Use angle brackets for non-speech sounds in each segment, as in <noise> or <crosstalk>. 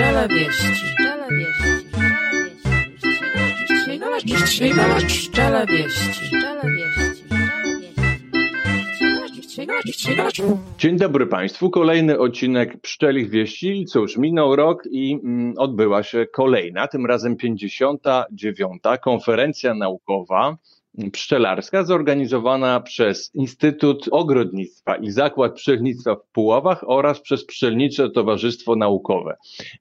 Pszczele wieści. Wieści. Dzień dobry Państwu. Kolejny odcinek Pszczelich Wieści. Cóż, minął rok i mm, odbyła się kolejna, tym razem 59. konferencja naukowa pszczelarska zorganizowana przez Instytut Ogrodnictwa i Zakład Pszczelnictwa w Puławach oraz przez Pszczelnicze Towarzystwo Naukowe.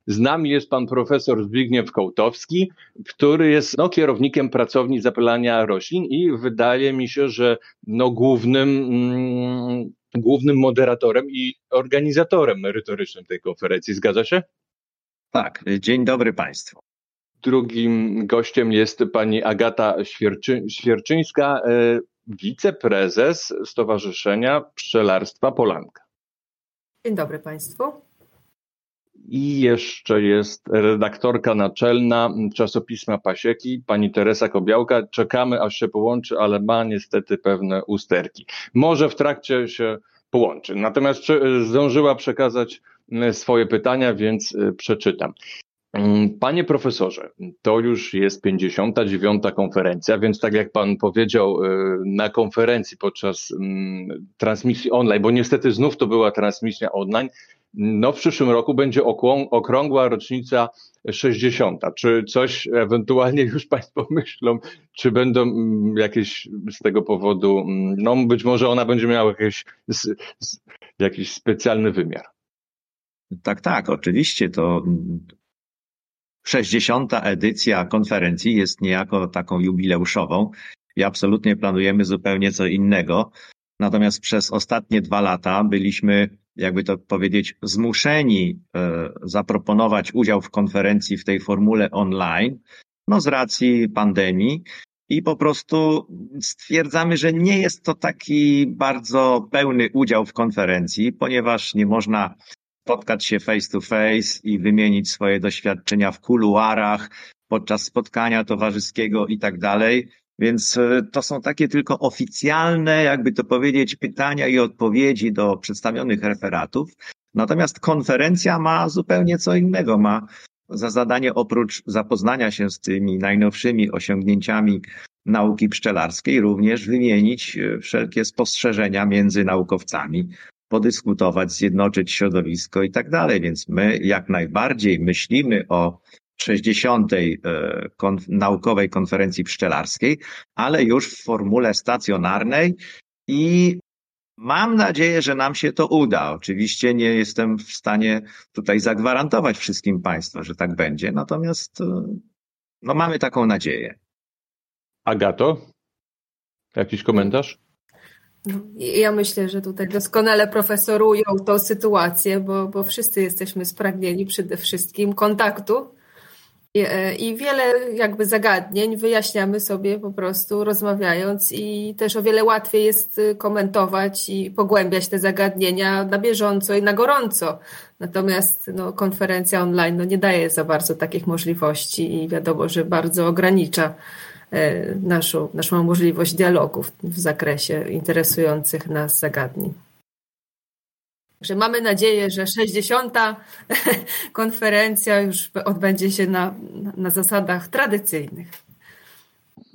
Z nami jest pan profesor Zbigniew Kołtowski, który jest no, kierownikiem pracowni zapylania roślin i wydaje mi się, że no, głównym, mm, głównym moderatorem i organizatorem merytorycznym tej konferencji. Zgadza się? Tak, dzień dobry Państwu. Drugim gościem jest pani Agata Świerczy, Świerczyńska, e, wiceprezes Stowarzyszenia Pszczelarstwa Polanka. Dzień dobry Państwu. I jeszcze jest redaktorka naczelna czasopisma Pasieki, pani Teresa Kobiałka. Czekamy, aż się połączy, ale ma niestety pewne usterki. Może w trakcie się połączy. Natomiast zdążyła przekazać swoje pytania, więc e, przeczytam. Mm, panie profesorze, to już jest 59. konferencja, więc tak jak pan powiedział y, na konferencji podczas mm, transmisji online, bo niestety znów to była transmisja online, no w przyszłym roku będzie okrągła rocznica 60. Czy coś ewentualnie już Państwo <laughs> myślą, czy będą mm, jakieś z tego powodu, no być może ona będzie miała jakiś, jakiś specjalny wymiar. Tak, tak, oczywiście to 60. edycja konferencji jest niejako taką jubileuszową i absolutnie planujemy zupełnie co innego. Natomiast przez ostatnie dwa lata byliśmy, jakby to powiedzieć, zmuszeni e, zaproponować udział w konferencji w tej formule online, no z racji pandemii. I po prostu stwierdzamy, że nie jest to taki bardzo pełny udział w konferencji, ponieważ nie można spotkać się face to face i wymienić swoje doświadczenia w kuluarach, podczas spotkania towarzyskiego i tak dalej. Więc e, to są takie tylko oficjalne, jakby to powiedzieć, pytania i odpowiedzi do przedstawionych referatów. Natomiast konferencja ma zupełnie co innego. Ma za zadanie oprócz zapoznania się z tymi najnowszymi osiągnięciami nauki pszczelarskiej, również wymienić e, wszelkie spostrzeżenia między naukowcami, podyskutować, zjednoczyć środowisko i tak dalej. Więc my jak najbardziej myślimy o 60. E, konf naukowej konferencji pszczelarskiej, ale już w formule stacjonarnej i mam nadzieję, że nam się to uda. Oczywiście nie jestem w stanie tutaj zagwarantować wszystkim Państwu, że tak będzie, natomiast e, no, mamy taką nadzieję. Agato, jakiś komentarz? Ja myślę, że tutaj doskonale profesorują tą sytuację, bo, bo wszyscy jesteśmy spragnieni przede wszystkim kontaktu i, e, i wiele jakby zagadnień wyjaśniamy sobie po prostu rozmawiając i też o wiele łatwiej jest y, komentować i pogłębiać te zagadnienia na bieżąco i na gorąco. Natomiast no, konferencja online no, nie daje za bardzo takich możliwości i wiadomo, że bardzo ogranicza naszą, naszą możliwość dialogu w zakresie interesujących nas zagadnień. Także mamy nadzieję, że 60. <laughs> konferencja już odbędzie się na, na zasadach tradycyjnych.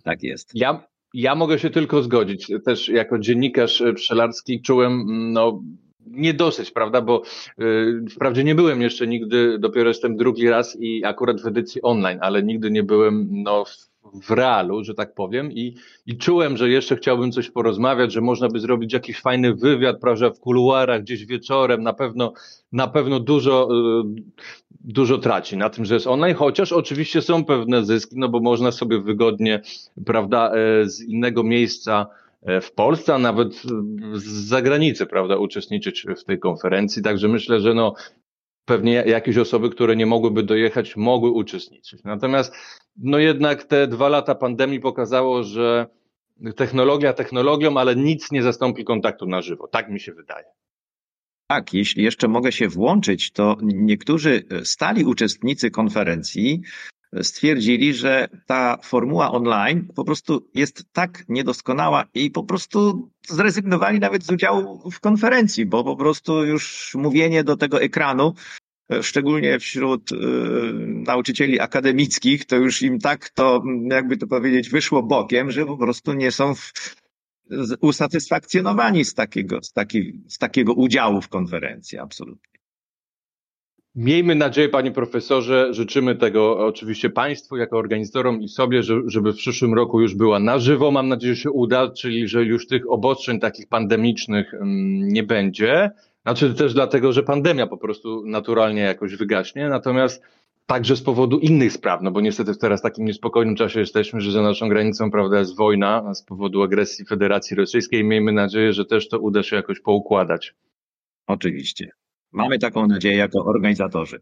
Tak jest. Ja, ja mogę się tylko zgodzić. Też jako dziennikarz pszczelarski czułem no, niedosyć, prawda? Bo yy, wprawdzie nie byłem jeszcze nigdy, dopiero jestem drugi raz i akurat w edycji online, ale nigdy nie byłem no, w w realu, że tak powiem, i, i czułem, że jeszcze chciałbym coś porozmawiać, że można by zrobić jakiś fajny wywiad, prawda, w kuluarach, gdzieś wieczorem, na pewno, na pewno dużo, y, dużo traci na tym, że jest online, chociaż oczywiście są pewne zyski, no bo można sobie wygodnie, prawda, e, z innego miejsca e, w Polsce, a nawet z zagranicy, prawda, uczestniczyć w tej konferencji. Także myślę, że no, pewnie jakieś osoby, które nie mogłyby dojechać, mogły uczestniczyć. Natomiast no jednak te dwa lata pandemii pokazało, że technologia technologią, ale nic nie zastąpi kontaktu na żywo. Tak mi się wydaje. Tak, jeśli jeszcze mogę się włączyć, to niektórzy stali uczestnicy konferencji stwierdzili, że ta formuła online po prostu jest tak niedoskonała i po prostu zrezygnowali nawet z udziału w konferencji, bo po prostu już mówienie do tego ekranu szczególnie wśród y, nauczycieli akademickich, to już im tak to, jakby to powiedzieć, wyszło bokiem, że po prostu nie są w, usatysfakcjonowani z takiego, z, taki, z takiego udziału w konferencji, absolutnie. Miejmy nadzieję, panie profesorze, życzymy tego oczywiście państwu jako organizatorom i sobie, żeby w przyszłym roku już była na żywo. Mam nadzieję, że się uda, czyli że już tych obostrzeń takich pandemicznych mm, nie będzie. Znaczy też dlatego, że pandemia po prostu naturalnie jakoś wygaśnie. Natomiast także z powodu innych spraw, no bo niestety w teraz takim niespokojnym czasie jesteśmy, że za naszą granicą, prawda, jest wojna z powodu agresji Federacji Rosyjskiej miejmy nadzieję, że też to uda się jakoś poukładać. Oczywiście. Mamy taką nadzieję jako organizatorzy.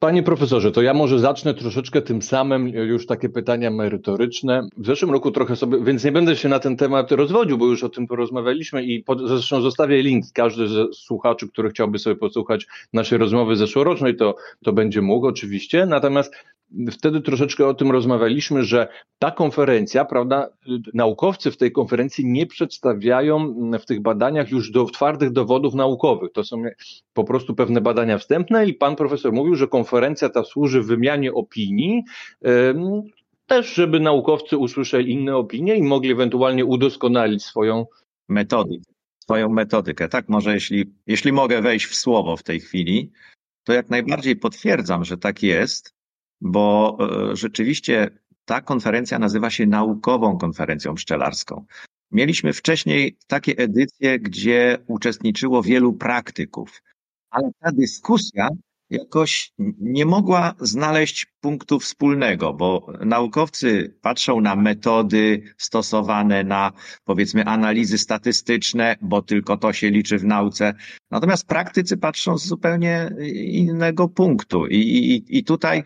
Panie profesorze, to ja może zacznę troszeczkę tym samym już takie pytania merytoryczne. W zeszłym roku trochę sobie, więc nie będę się na ten temat rozwodził, bo już o tym porozmawialiśmy i zresztą zostawię link. Każdy z słuchaczy, który chciałby sobie posłuchać naszej rozmowy zeszłorocznej, to, to będzie mógł oczywiście. Natomiast wtedy troszeczkę o tym rozmawialiśmy, że ta konferencja, prawda, naukowcy w tej konferencji nie przedstawiają w tych badaniach już do twardych dowodów naukowych. To są po prostu pewne badania wstępne i pan profesor mówił, że konferencja ta służy wymianie opinii, też żeby naukowcy usłyszeli inne opinie i mogli ewentualnie udoskonalić swoją metodykę. Swoją metodykę. Tak, może jeśli, jeśli mogę wejść w słowo w tej chwili, to jak najbardziej potwierdzam, że tak jest bo e, rzeczywiście ta konferencja nazywa się naukową konferencją pszczelarską. Mieliśmy wcześniej takie edycje, gdzie uczestniczyło wielu praktyków, ale ta dyskusja jakoś nie mogła znaleźć punktu wspólnego, bo naukowcy patrzą na metody stosowane, na powiedzmy analizy statystyczne, bo tylko to się liczy w nauce. Natomiast praktycy patrzą z zupełnie innego punktu. I, i, i tutaj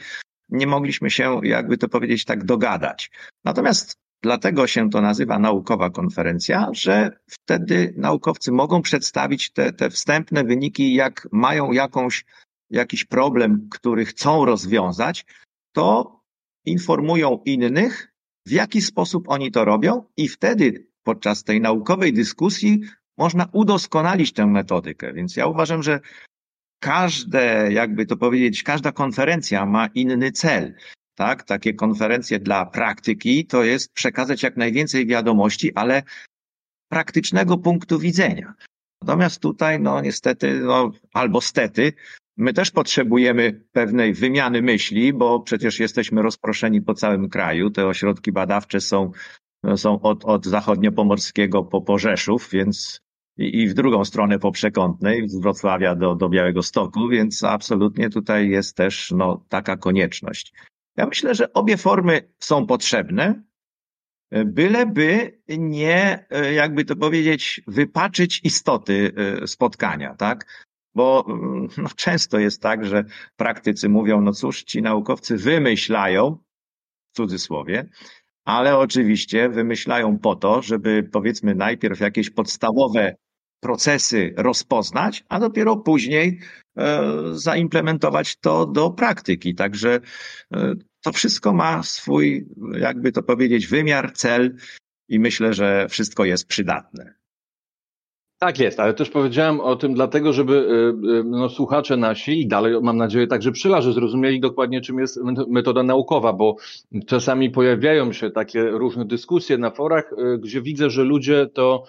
nie mogliśmy się, jakby to powiedzieć, tak dogadać. Natomiast dlatego się to nazywa naukowa konferencja, że wtedy naukowcy mogą przedstawić te, te wstępne wyniki, jak mają jakąś, jakiś problem, który chcą rozwiązać, to informują innych, w jaki sposób oni to robią i wtedy podczas tej naukowej dyskusji można udoskonalić tę metodykę. Więc ja uważam, że każde, jakby to powiedzieć, każda konferencja ma inny cel. Tak, takie konferencje dla praktyki to jest przekazać jak najwięcej wiadomości, ale praktycznego punktu widzenia. Natomiast tutaj, no niestety, no, albo stety, my też potrzebujemy pewnej wymiany myśli, bo przecież jesteśmy rozproszeni po całym kraju. Te ośrodki badawcze są, są od, od zachodniopomorskiego po, po Rzeszów, więc i, i w drugą stronę po przekątnej, z Wrocławia do, do Białego Stoku, więc absolutnie tutaj jest też no, taka konieczność. Ja myślę, że obie formy są potrzebne, byleby nie, jakby to powiedzieć, wypaczyć istoty e, spotkania, tak? Bo mm, no, często jest tak, że praktycy mówią, no cóż, ci naukowcy wymyślają, w cudzysłowie, ale oczywiście wymyślają po to, żeby powiedzmy najpierw jakieś podstawowe procesy rozpoznać, a dopiero później e, zaimplementować to do praktyki. Także e, to wszystko ma swój, jakby to powiedzieć, wymiar, cel i myślę, że wszystko jest przydatne. Tak jest, ale też powiedziałem o tym dlatego, żeby y, y, no, słuchacze nasi i dalej mam nadzieję także pszczelarze zrozumieli dokładnie czym jest metoda naukowa, bo czasami pojawiają się takie różne dyskusje na forach, y, gdzie widzę, że ludzie to,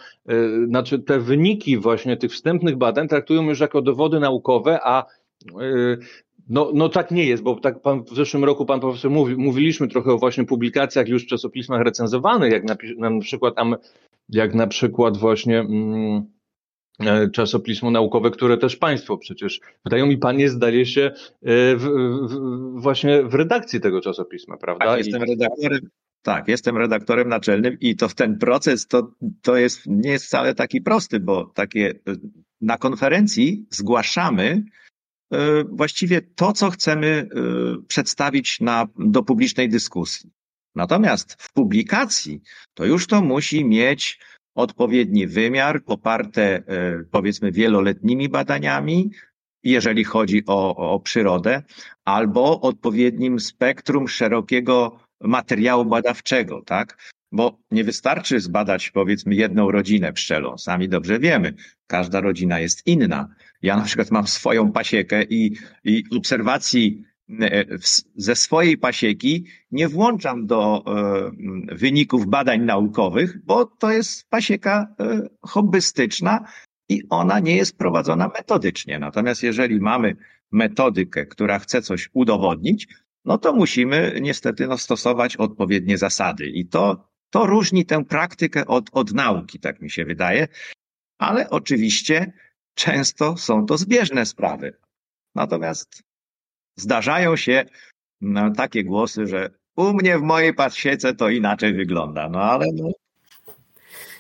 znaczy te wyniki właśnie tych wstępnych badań traktują już jako dowody naukowe, a no, no tak nie jest, bo tak pan, w zeszłym roku pan profesor mówi, mówiliśmy trochę o właśnie publikacjach już w czasopismach recenzowanych, jak na, na przykład, jak na przykład właśnie mm, czasopismo naukowe, które też Państwo przecież wydają mi Pan jest, zdaje się, e, w, w, właśnie w redakcji tego czasopisma, prawda? Tak, jestem redaktorem. Tak, jestem redaktorem naczelnym i to w ten proces to, to jest, nie jest wcale taki prosty, bo takie na konferencji zgłaszamy e, właściwie to, co chcemy przedstawić na, do publicznej dyskusji. Natomiast w publikacji to już to musi mieć odpowiedni wymiar, poparte e, powiedzmy wieloletnimi badaniami, jeżeli chodzi o, o przyrodę, albo odpowiednim spektrum szerokiego materiału badawczego, tak? Bo nie wystarczy zbadać powiedzmy jedną rodzinę pszczelą. Sami dobrze wiemy, każda rodzina jest inna Ja na przykład mam swoją pasiekę i, i obserwacji ze swojej pasieki nie włączam do e, wyników badań naukowych, bo to jest pasieka e, hobbystyczna i ona nie jest prowadzona metodycznie. Natomiast jeżeli mamy metodykę, która chce coś udowodnić, no to musimy niestety no, stosować odpowiednie zasady. I to, to różni tę praktykę od, od nauki, tak mi się wydaje. Ale oczywiście często są to zbieżne sprawy. Natomiast zdarzają się no, takie głosy, że u mnie w mojej pasiece to inaczej wygląda. No ale no,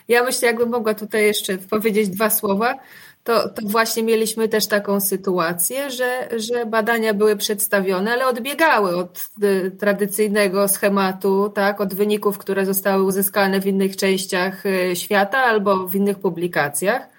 ja myślę, jakbym mogła tutaj jeszcze powiedzieć dwa słowa, to, to właśnie mieliśmy też taką sytuację, że, że badania były przedstawione, ale odbiegały od y, tradycyjnego schematu, tak, od wyników, które zostały uzyskane w innych częściach y, świata albo w innych publikacjach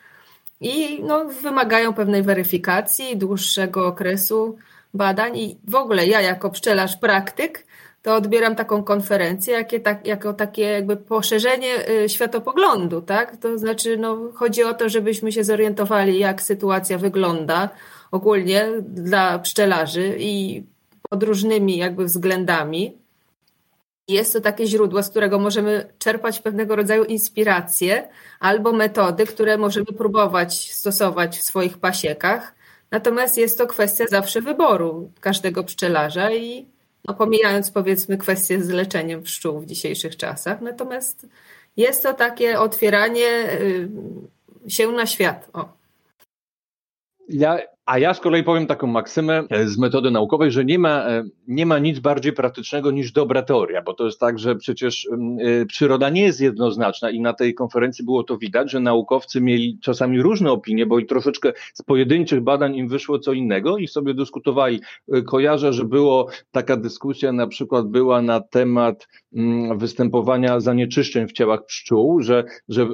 i no, wymagają pewnej weryfikacji, dłuższego okresu badań i w ogóle ja jako pszczelarz praktyk to odbieram taką konferencję jakie, tak, jako takie jakby poszerzenie y, światopoglądu, tak? To znaczy, no, chodzi o to, żebyśmy się zorientowali, jak sytuacja wygląda ogólnie dla pszczelarzy i pod różnymi jakby względami. Jest to takie źródło, z którego możemy czerpać pewnego rodzaju inspiracje albo metody, które możemy próbować stosować w swoich pasiekach. Natomiast jest to kwestia zawsze wyboru każdego pszczelarza i no pomijając powiedzmy kwestię z leczeniem pszczół w dzisiejszych czasach. Natomiast jest to takie otwieranie y, się na świat. O. Ja, a ja z kolei powiem taką maksymę e, z metody naukowej, że nie ma, e, nie ma nic bardziej praktycznego niż dobra teoria, bo to jest tak, że przecież y, przyroda nie jest jednoznaczna i na tej konferencji było to widać, że naukowcy mieli czasami różne opinie, bo i troszeczkę z pojedynczych badań im wyszło co innego i sobie dyskutowali. Kojarzę, że było taka dyskusja, na przykład była na temat y, występowania zanieczyszczeń w ciałach pszczół, że, że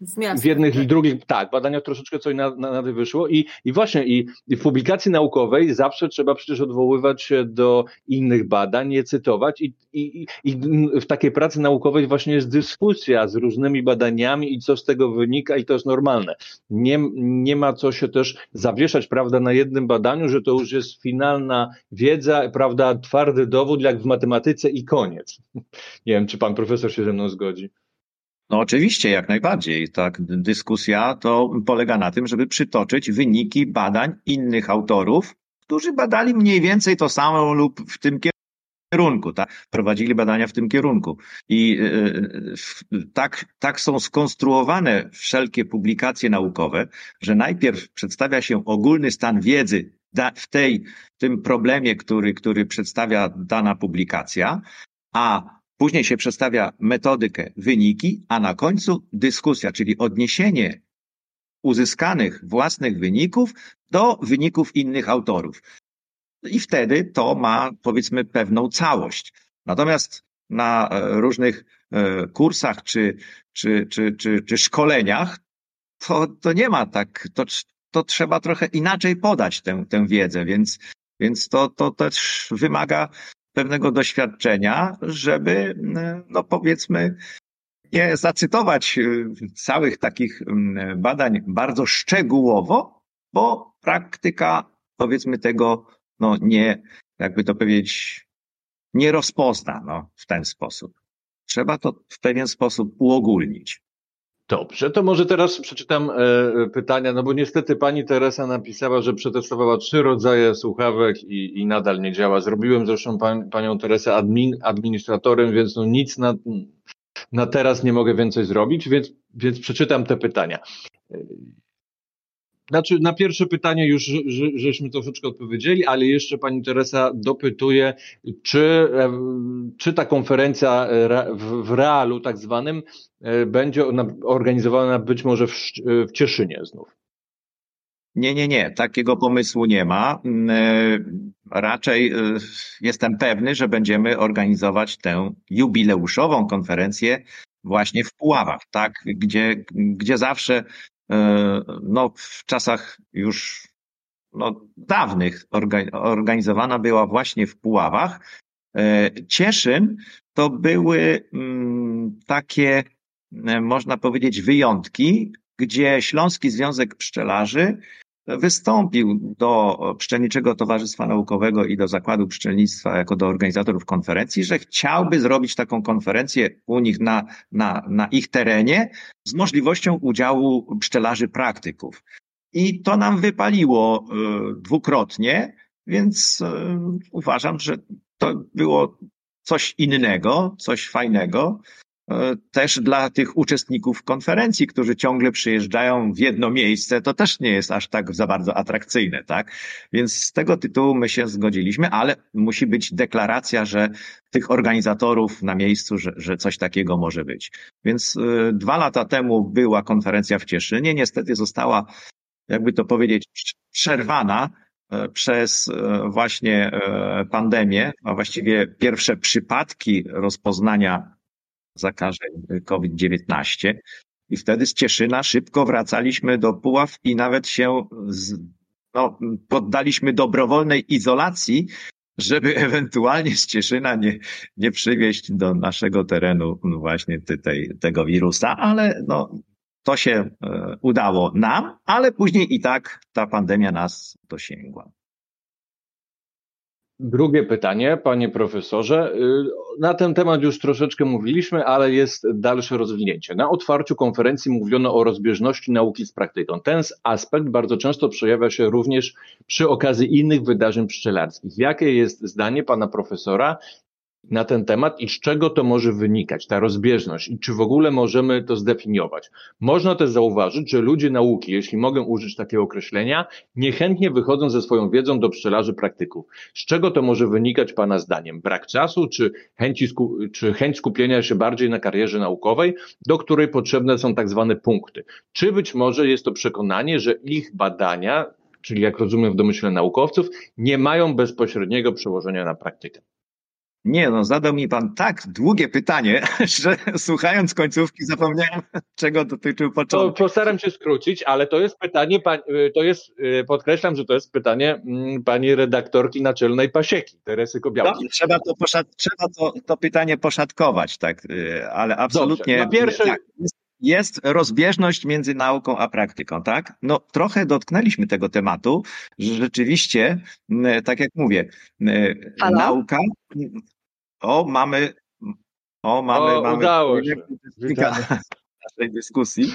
w, w jednych i drugich, tak, badania troszeczkę coś na, na, na wyszło i, i właśnie i, i, w publikacji naukowej zawsze trzeba przecież odwoływać się do innych badań, je cytować i, i, i w takiej pracy naukowej właśnie jest dyskusja z różnymi badaniami i co z tego wynika i to jest normalne. Nie, nie ma co się też zawieszać, prawda, na jednym badaniu, że to już jest finalna wiedza, prawda, twardy dowód jak w matematyce i koniec. <laughs> Nie wiem, czy pan profesor się ze mną zgodzi. No oczywiście, jak najbardziej. Tak, dyskusja to polega na tym, żeby przytoczyć wyniki badań innych autorów, którzy badali mniej więcej to samo lub w tym kierunku, tak? prowadzili badania w tym kierunku. I yy, tak, tak są skonstruowane wszelkie publikacje naukowe, że najpierw przedstawia się ogólny stan wiedzy w tej, w tym problemie, który, który przedstawia dana publikacja, a Później się przedstawia metodykę, wyniki, a na końcu dyskusja, czyli odniesienie uzyskanych własnych wyników do wyników innych autorów. I wtedy to ma, powiedzmy, pewną całość. Natomiast na e, różnych e, kursach czy, czy, czy, czy, czy szkoleniach to, to nie ma tak, to, to trzeba trochę inaczej podać tę, tę wiedzę, więc, więc to, to też wymaga pewnego doświadczenia, żeby, no powiedzmy, nie zacytować y, całych takich mm, badań bardzo szczegółowo, bo praktyka, powiedzmy, tego no nie, jakby to powiedzieć, nie rozpozna no, w ten sposób. Trzeba to w pewien sposób uogólnić. Dobrze, to może teraz przeczytam e, pytania, no bo niestety pani Teresa napisała, że przetestowała trzy rodzaje słuchawek i, i nadal nie działa. Zrobiłem zresztą pan, panią Teresę admin, administratorem, więc no nic na, na teraz nie mogę więcej zrobić, więc, więc przeczytam te pytania. Znaczy, na pierwsze pytanie już że, żeśmy troszeczkę odpowiedzieli, ale jeszcze pani Teresa dopytuje, czy, e, czy ta konferencja w, w realu tak zwanym e, będzie organizowana być może w, Cieszynie znów. Nie, nie, nie, takiego pomysłu nie ma. Mm, e, raczej jestem pewny, że będziemy organizować tę jubileuszową konferencję właśnie w Puławach, tak, gdzie, gdzie zawsze E, no, w czasach już no, dawnych organizowana była właśnie w Puławach. E, Cieszyn to były mm, takie, e, można powiedzieć, wyjątki, gdzie Śląski Związek Pszczelarzy wystąpił do Pszczelniczego Towarzystwa Naukowego i do Zakładu Pszczelnictwa jako do organizatorów konferencji, że chciałby zrobić taką konferencję u nich na, na, na ich terenie z możliwością udziału pszczelarzy praktyków. I to nam wypaliło y, dwukrotnie, więc y, uważam, że to było coś innego, coś fajnego. E, też dla tych uczestników konferencji, którzy ciągle przyjeżdżają w jedno miejsce, to też nie jest aż tak za bardzo atrakcyjne, tak? Więc z tego tytułu my się zgodziliśmy, ale musi być deklaracja, że tych organizatorów na miejscu, że, że coś takiego może być. Więc y, dwa lata temu była konferencja w Cieszynie, niestety została, jakby to powiedzieć, przerwana e, przez właśnie pandemię, a właściwie pierwsze przypadki rozpoznania zakażeń COVID-19. I wtedy z Cieszyna szybko wracaliśmy do Puław i nawet się z, no, poddaliśmy dobrowolnej izolacji, żeby <laughs> ewentualnie z Cieszyna nie, nie przywieźć do naszego terenu właśnie tej, tego wirusa, ale no, to się e, udało nam, ale później i tak ta pandemia nas dosięgła. Drugie pytanie, panie profesorze. Y, na ten temat już troszeczkę mówiliśmy, ale jest dalsze rozwinięcie. Na otwarciu konferencji mówiono o rozbieżności nauki z praktyką. Ten aspekt bardzo często przejawia się również przy okazji innych wydarzeń pszczelarskich. Jakie jest zdanie pana profesora na ten temat i z czego to może wynikać, ta rozbieżność i czy w ogóle możemy to zdefiniować. Można też zauważyć, że ludzie nauki, jeśli mogę użyć takiego określenia, niechętnie wychodzą ze swoją wiedzą do pszczelarzy praktyków. Z czego to może wynikać Pana zdaniem? Brak czasu, czy, chęci czy chęć skupienia się bardziej na karierze naukowej, do której potrzebne są tak zwane punkty? Czy być może jest to przekonanie, że ich badania, czyli jak rozumiem w domyśle naukowców, nie mają bezpośredniego przełożenia na praktykę? Nie, no zadał mi pan tak długie pytanie, <laughs> że słuchając końcówki zapomniałem, czego dotyczył początek. To postaram się skrócić, ale to jest pytanie, y, to jest, y, podkreślam, że to jest pytanie mm, pani redaktorki naczelnej Pasieki, Teresy Kobiałki. Dobrze, trzeba to, poszat, trzeba to, to pytanie poszatkować, tak, y, ale absolutnie. Dobrze. No pierwsze, tak, jest rozbieżność między nauką a praktyką, tak? No trochę dotknęliśmy tego tematu, że rzeczywiście, tak jak mówię, Halo? nauka, o mamy, o mamy, o, mamy udało się. <laughs> naszej dyskusji.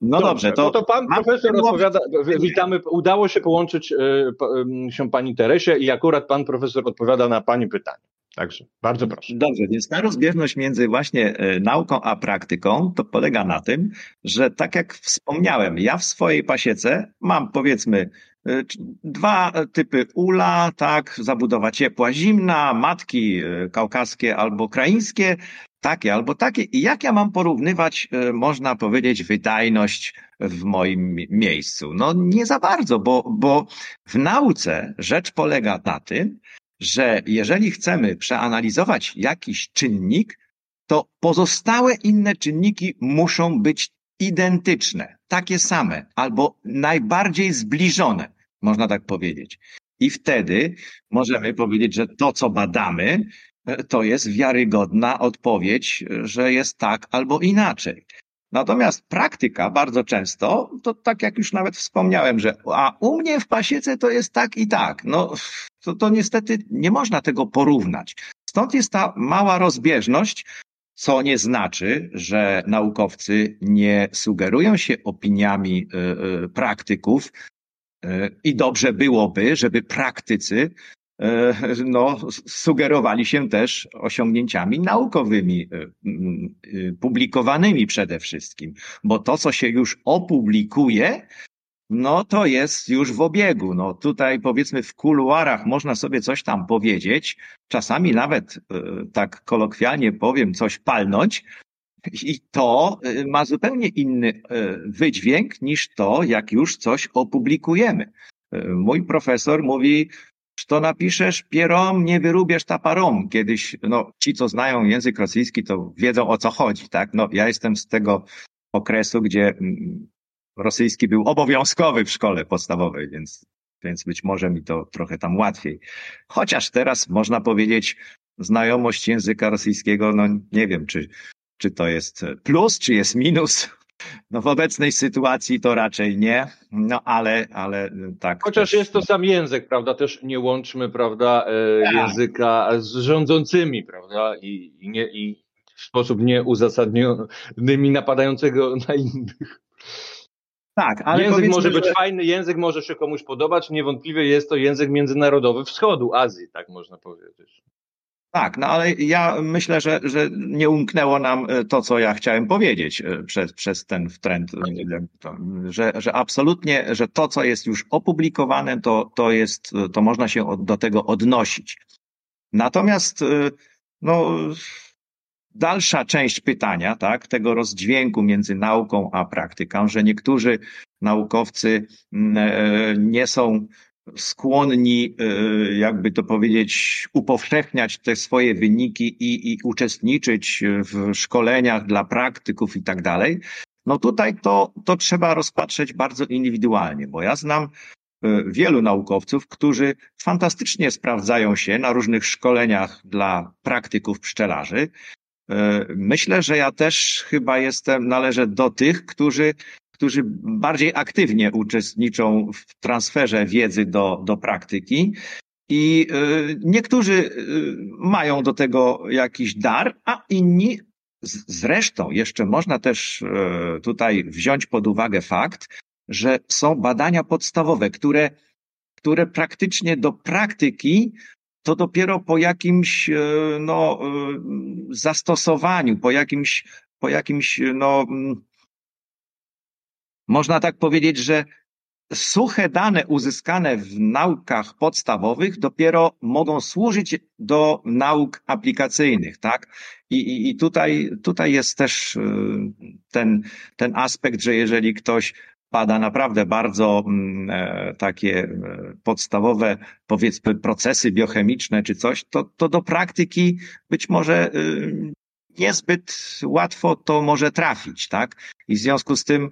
No dobrze, dobrze to, no to pan profesor odpowiada, witamy, udało się połączyć y, się pani Teresie i akurat pan profesor odpowiada na pani pytanie. Także bardzo proszę. Dobrze, więc ta rozbieżność między właśnie e, nauką a praktyką to polega na tym, że tak jak wspomniałem, ja w swojej pasiece mam powiedzmy e, dwa typy ula, tak, zabudowa ciepła, zimna, matki e, kaukaskie albo ukraińskie, takie albo takie. I jak ja mam porównywać, można powiedzieć, wydajność w moim miejscu? No nie za bardzo, bo, bo w nauce rzecz polega na tym, że jeżeli chcemy przeanalizować jakiś czynnik, to pozostałe inne czynniki muszą być identyczne, takie same albo najbardziej zbliżone, można tak powiedzieć. I wtedy możemy powiedzieć, że to, co badamy, to jest wiarygodna odpowiedź, że jest tak albo inaczej. Natomiast praktyka bardzo często, to tak jak już nawet wspomniałem, że a u mnie w pasiece to jest tak i tak. No to, to niestety nie można tego porównać. Stąd jest ta mała rozbieżność, co nie znaczy, że naukowcy nie sugerują się opiniami y, y, praktyków y, i dobrze byłoby, żeby praktycy E, no, sugerowali się też osiągnięciami naukowymi, e, e, publikowanymi przede wszystkim, bo to, co się już opublikuje, no to jest już w obiegu. No tutaj powiedzmy w kuluarach można sobie coś tam powiedzieć, czasami nawet tak kolokwialnie powiem, coś palnąć, i to ma zupełnie inny wydźwięk niż to, jak już coś opublikujemy. Mój profesor mówi, to napiszesz pierom, nie wyrubiesz taparom. Kiedyś, no, ci, co znają język rosyjski, to wiedzą o co chodzi, tak? No, ja jestem z tego okresu, gdzie mm, rosyjski był obowiązkowy w szkole podstawowej, więc, więc być może mi to trochę tam łatwiej. Chociaż teraz można powiedzieć, znajomość języka rosyjskiego, no nie wiem, czy, czy to jest plus, czy jest minus, No w obecnej sytuacji to raczej nie, no ale, ale tak. Chociaż też, jest to sam język, prawda? Też nie łączmy, prawda, e, Tak. języka z rządzącymi, prawda? I, i, nie, I w sposób nieuzasadnionymi napadającego <laughs> na innych. Tak, ale język może być że- fajny, język może się komuś podobać, niewątpliwie jest to język międzynarodowy wschodu, Azji, tak można powiedzieć. Tak, no ale ja myślę, że, że nie umknęło nam e, to, co ja chciałem powiedzieć e, przez, przez ten trend, e, że, że absolutnie, że to, co jest już opublikowane, to, to jest, to można się do tego odnosić. Natomiast, no, dalsza część pytania, tak, tego rozdźwięku między nauką a praktyką, że niektórzy naukowcy mm, nie są skłonni, e, jakby to powiedzieć, upowszechniać te swoje wyniki i, i uczestniczyć w szkoleniach dla praktyków i tak dalej. No tutaj to, to trzeba rozpatrzeć bardzo indywidualnie, bo ja znam e, wielu naukowców, którzy fantastycznie sprawdzają się na różnych szkoleniach dla praktyków pszczelarzy. E, Myślę, że ja też chyba jestem, należę do tych, którzy którzy bardziej aktywnie uczestniczą w transferze wiedzy do, do praktyki. I y, niektórzy y, mają do tego jakiś dar, a inni zresztą jeszcze można też y, tutaj wziąć pod uwagę fakt, że są badania podstawowe, które, które praktycznie do praktyki to dopiero po jakimś no, zastosowaniu, po jakimś, po jakimś no, mm, można tak powiedzieć, że suche dane uzyskane w naukach podstawowych dopiero mogą służyć do nauk aplikacyjnych, tak? I, i, i tutaj, tutaj jest też y, ten, ten aspekt, że jeżeli ktoś bada naprawdę bardzo mm, e, takie e, podstawowe, powiedzmy, procesy biochemiczne czy coś, to, to do praktyki być może y, niezbyt łatwo to może trafić, tak? I w związku z tym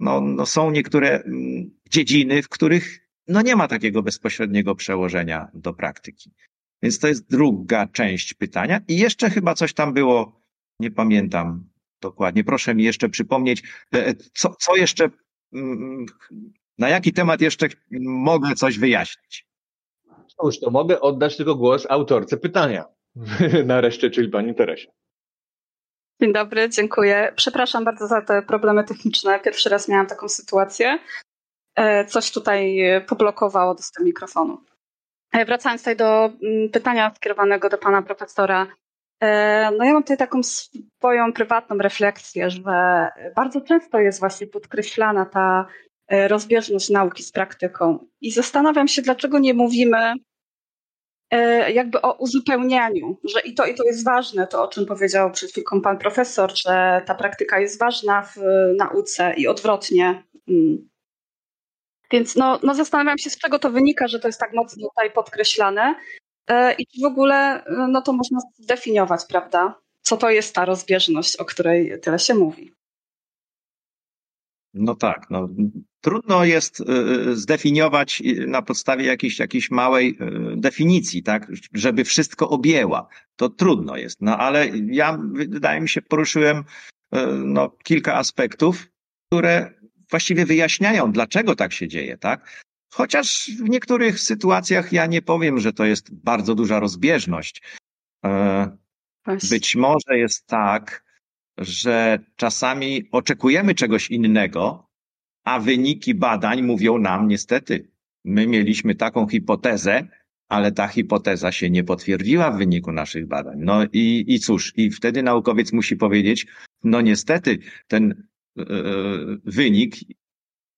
no, no są niektóre mm, dziedziny, w których no nie ma takiego bezpośredniego przełożenia do praktyki. Więc to jest druga część pytania. I jeszcze chyba coś tam było, nie pamiętam dokładnie. Proszę mi jeszcze przypomnieć, e, co, co jeszcze, mm, na jaki temat jeszcze mogę coś wyjaśnić. Cóż, to mogę oddać tylko głos autorce pytania. <laughs> Nareszcie, czyli pani Teresie. Dzień dobry, dziękuję. Przepraszam bardzo za te problemy techniczne. Pierwszy raz miałam taką sytuację. E, Coś tutaj poblokowało dostęp mikrofonu. E, Wracając tutaj do mm, pytania skierowanego do pana profesora. E, No ja mam tutaj taką swoją prywatną refleksję, że bardzo często jest właśnie podkreślana ta rozbieżność nauki z praktyką. I zastanawiam się, dlaczego nie mówimy jakby o uzupełnianiu, że i to, i to jest ważne, to o czym powiedział przed chwilką pan profesor, że ta praktyka jest ważna w e, nauce i odwrotnie. Mm. Więc no, no zastanawiam się, z czego to wynika, że to jest tak mocno tutaj podkreślane e, i czy w ogóle e, no to można zdefiniować, prawda? Co to jest ta rozbieżność, o której tyle się mówi. No tak, no, trudno jest y, zdefiniować y, na podstawie jakiejś, jakiejś małej y, definicji, tak, żeby wszystko objęła. To trudno jest, no ale ja, wydaje mi się, poruszyłem y, no, kilka aspektów, które właściwie wyjaśniają, dlaczego tak się dzieje, tak? Chociaż w niektórych sytuacjach ja nie powiem, że to jest bardzo duża rozbieżność. E, być może jest tak, że czasami oczekujemy czegoś innego, a wyniki badań mówią nam niestety, my mieliśmy taką hipotezę, ale ta hipoteza się nie potwierdziła w wyniku naszych badań. No i, i cóż, i wtedy naukowiec musi powiedzieć, no niestety ten e, wynik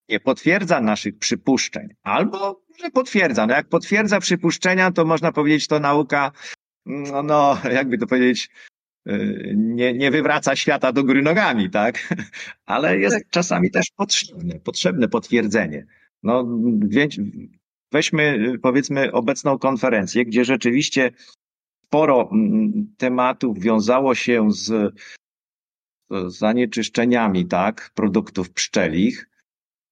nie potwierdza naszych przypuszczeń, albo że potwierdza. No jak potwierdza przypuszczenia, to można powiedzieć, to nauka, no, no jakby to powiedzieć, nie, nie wywraca świata do góry nogami, tak? <laughs> Ale jest Tak. czasami też potrzebne, potrzebne potwierdzenie. No, więc weźmy y, powiedzmy obecną konferencję, gdzie rzeczywiście sporo mm, tematów wiązało się z zanieczyszczeniami, tak, produktów pszczelich.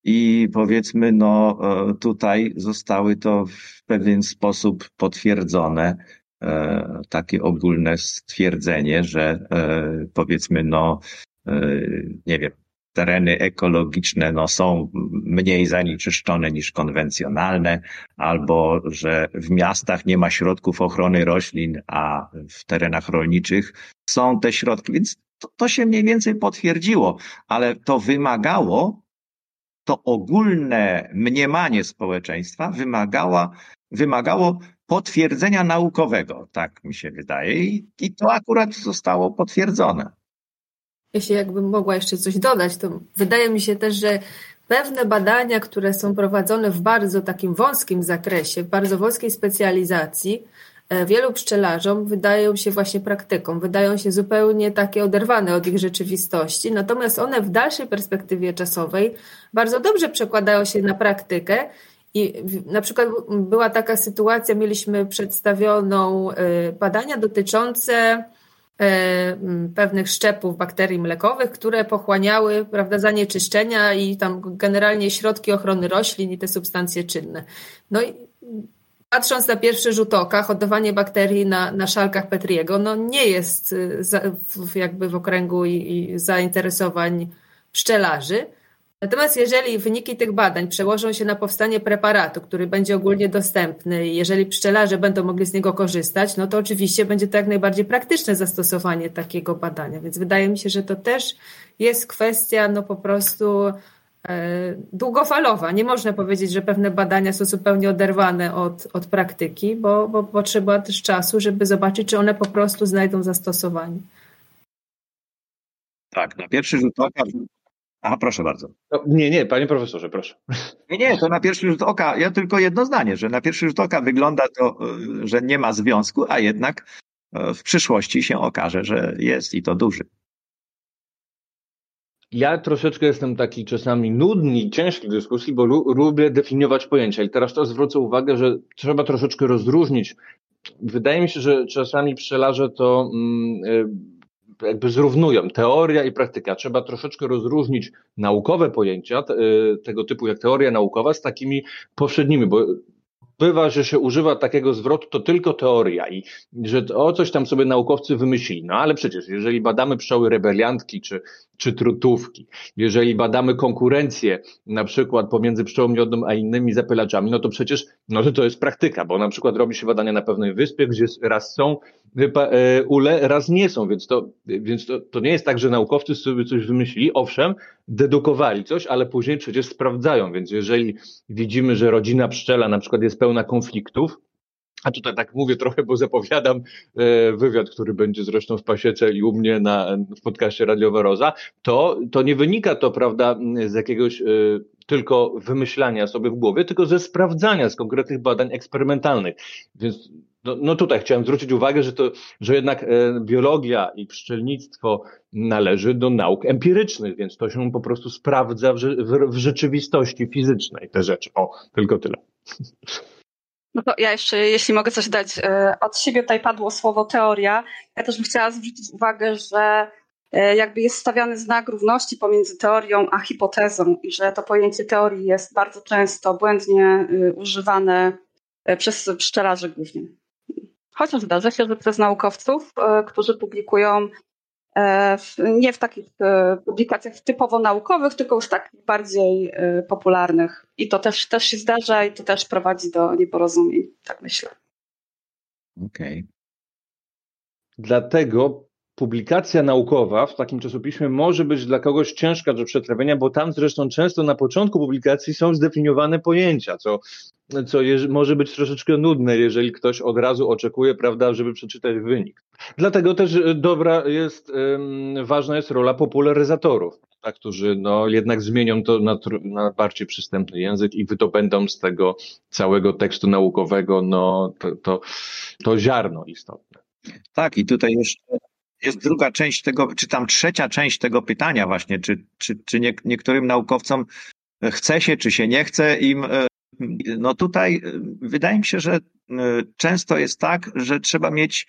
I powiedzmy, no e, tutaj zostały to w pewien sposób potwierdzone, takie ogólne stwierdzenie, że e, powiedzmy, no e, nie wiem, tereny ekologiczne no, są mniej zanieczyszczone niż konwencjonalne, albo że w miastach nie ma środków ochrony roślin, a w terenach rolniczych są te środki. Więc to, to się mniej więcej potwierdziło, ale to wymagało, to ogólne mniemanie społeczeństwa wymagała, wymagało potwierdzenia naukowego, tak mi się wydaje. I, to akurat zostało potwierdzone. Jeśli jakbym mogła jeszcze coś dodać, to wydaje mi się też, że pewne badania, które są prowadzone w bardzo takim wąskim zakresie, w bardzo wąskiej specjalizacji, e, wielu pszczelarzom wydają się właśnie praktyką, wydają się zupełnie takie oderwane od ich rzeczywistości, natomiast one w dalszej perspektywie czasowej bardzo dobrze przekładają się na praktykę i na przykład była taka sytuacja, mieliśmy przedstawioną e, badania dotyczące E, pewnych szczepów bakterii mlekowych, które pochłaniały prawda, zanieczyszczenia i tam generalnie środki ochrony roślin i te substancje czynne. No i patrząc na pierwszy rzut oka, hodowanie bakterii na, na szalkach Petriego no nie jest y, za, w, jakby w okręgu i, i zainteresowań pszczelarzy. Natomiast jeżeli wyniki tych badań przełożą się na powstanie preparatu, który będzie ogólnie dostępny jeżeli pszczelarze będą mogli z niego korzystać, no to oczywiście będzie to jak najbardziej praktyczne zastosowanie takiego badania. Więc wydaje mi się, że to też jest kwestia no po prostu e, długofalowa. Nie można powiedzieć, że pewne badania są zupełnie oderwane od, od praktyki, bo, bo potrzeba też czasu, żeby zobaczyć, czy one po prostu znajdą zastosowanie. Tak, na pierwszy rzut oka Aha, proszę bardzo. No, nie, nie, panie profesorze, proszę. Nie, nie, to na pierwszy rzut oka, ja tylko jedno zdanie, że na pierwszy rzut oka wygląda to, e, że nie ma związku, a jednak e, w przyszłości się okaże, że jest i to duży. Ja troszeczkę jestem taki czasami nudny i ciężki w dyskusji, bo lubię definiować pojęcia. I teraz to zwrócę uwagę, że trzeba troszeczkę rozróżnić. Wydaje mi się, że czasami pszczelarze to. Mm, jakby zrównują teoria i praktyka. Trzeba troszeczkę rozróżnić naukowe pojęcia y, tego typu jak teoria naukowa z takimi powszednimi, bo bywa, że się używa takiego zwrotu, to tylko teoria i że o coś tam sobie naukowcy wymyślili. No ale przecież, jeżeli badamy pszczoły rebeliantki czy, czy trutówki, jeżeli badamy konkurencję na przykład pomiędzy pszczołą miodną a innymi zapylaczami, no to przecież no to, to jest praktyka, bo na przykład robi się badania na pewnej wyspie, gdzie raz są e, ule, raz nie są, więc to, więc to, to nie jest tak, że naukowcy sobie coś wymyślili, owszem, dedukowali coś, ale później przecież sprawdzają, więc jeżeli widzimy, że rodzina pszczela na przykład jest pełna konfliktów, a tutaj tak mówię trochę, bo zapowiadam e, wywiad, który będzie zresztą w Pasiece i u mnie na, w podcaście Radiowa Roza, to, to nie wynika to, prawda, z jakiegoś e, tylko wymyślania sobie w głowie, tylko ze sprawdzania, z konkretnych badań eksperymentalnych. Więc no, no tutaj chciałem zwrócić uwagę, że to, że jednak e, biologia i pszczelnictwo należy do nauk empirycznych, więc to się po prostu sprawdza w, w, w rzeczywistości fizycznej te rzeczy. O, tylko tyle. No to ja jeszcze, jeśli mogę coś dać, e, od siebie tutaj padło słowo teoria. Ja też bym chciała zwrócić uwagę, że e, jakby jest stawiany znak równości pomiędzy teorią a hipotezą i że to pojęcie teorii jest bardzo często błędnie e, używane przez pszczelarzy głównie. Chociaż zdarza się, że przez naukowców, którzy publikują nie w takich e, publikacjach typowo naukowych, tylko już takich bardziej e, popularnych. I to też, też się zdarza i to też prowadzi do nieporozumień, tak myślę. Okej. Okay. Dlatego publikacja naukowa w takim czasopiśmie może być dla kogoś ciężka do przetrawienia, bo tam zresztą często na początku publikacji są zdefiniowane pojęcia, co, co może być troszeczkę nudne, jeżeli ktoś od razu oczekuje, prawda, żeby przeczytać wynik. Dlatego też e, dobra jest, ważna jest rola popularyzatorów, tak, którzy no, jednak zmienią to na, na bardziej przystępny język i wydobędą z tego całego tekstu naukowego no, to, to, to ziarno istotne. Tak, i tutaj jeszcze jest druga część tego, czy tam trzecia część tego pytania właśnie, czy, czy, czy nie, niektórym naukowcom chce się, czy się nie chce im. E, no tutaj e, wydaje mi się, że e, często jest tak, że trzeba mieć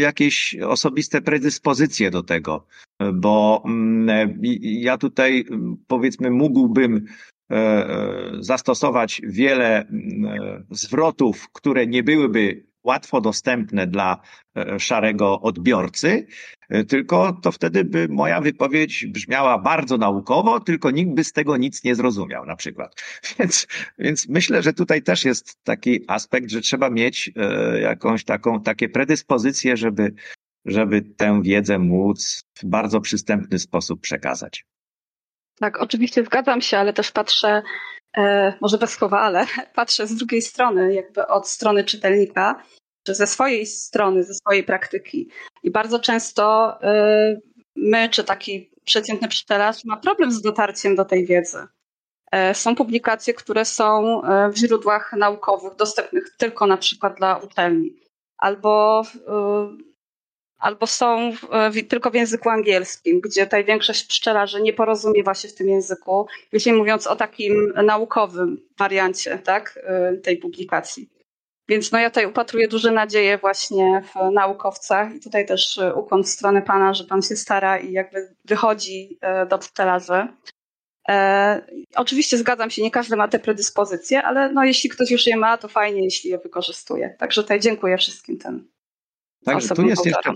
jakieś osobiste predyspozycje do tego, bo mm, ja tutaj powiedzmy mógłbym zastosować wiele zwrotów, które nie byłyby łatwo dostępne dla e, szarego odbiorcy, e, tylko to wtedy by moja wypowiedź brzmiała bardzo naukowo, tylko nikt by z tego nic nie zrozumiał na przykład. <laughs> Więc, więc myślę, że tutaj też jest taki aspekt, że trzeba mieć e, jakąś taką, takie predyspozycje, żeby, żeby tę wiedzę móc w bardzo przystępny sposób przekazać. Tak, oczywiście zgadzam się, ale też patrzę, może bez słowa, ale <laughs> patrzę z drugiej strony, jakby od strony czytelnika, czy ze swojej strony, ze swojej praktyki. I bardzo często e, my, czy taki przeciętny czytelacz, ma problem z dotarciem do tej wiedzy. E, są publikacje, które są e, w źródłach naukowych, dostępnych tylko na przykład dla uczelni, albo e, albo są w, tylko w języku angielskim, gdzie tutaj większość pszczelarzy nie porozumiewa się w tym języku, jeśli mówiąc o takim naukowym wariancie tak, y, tej publikacji. Więc no ja tutaj upatruję duże nadzieje właśnie w naukowcach i tutaj też y, ukłon w stronę Pana, że Pan się stara i jakby wychodzi do pszczelarzy. E, oczywiście zgadzam się, nie każdy ma te predyspozycje, ale no, jeśli ktoś już je ma, to fajnie, jeśli je wykorzystuje. Także tutaj dziękuję wszystkim tym. Także tu jest jeszcze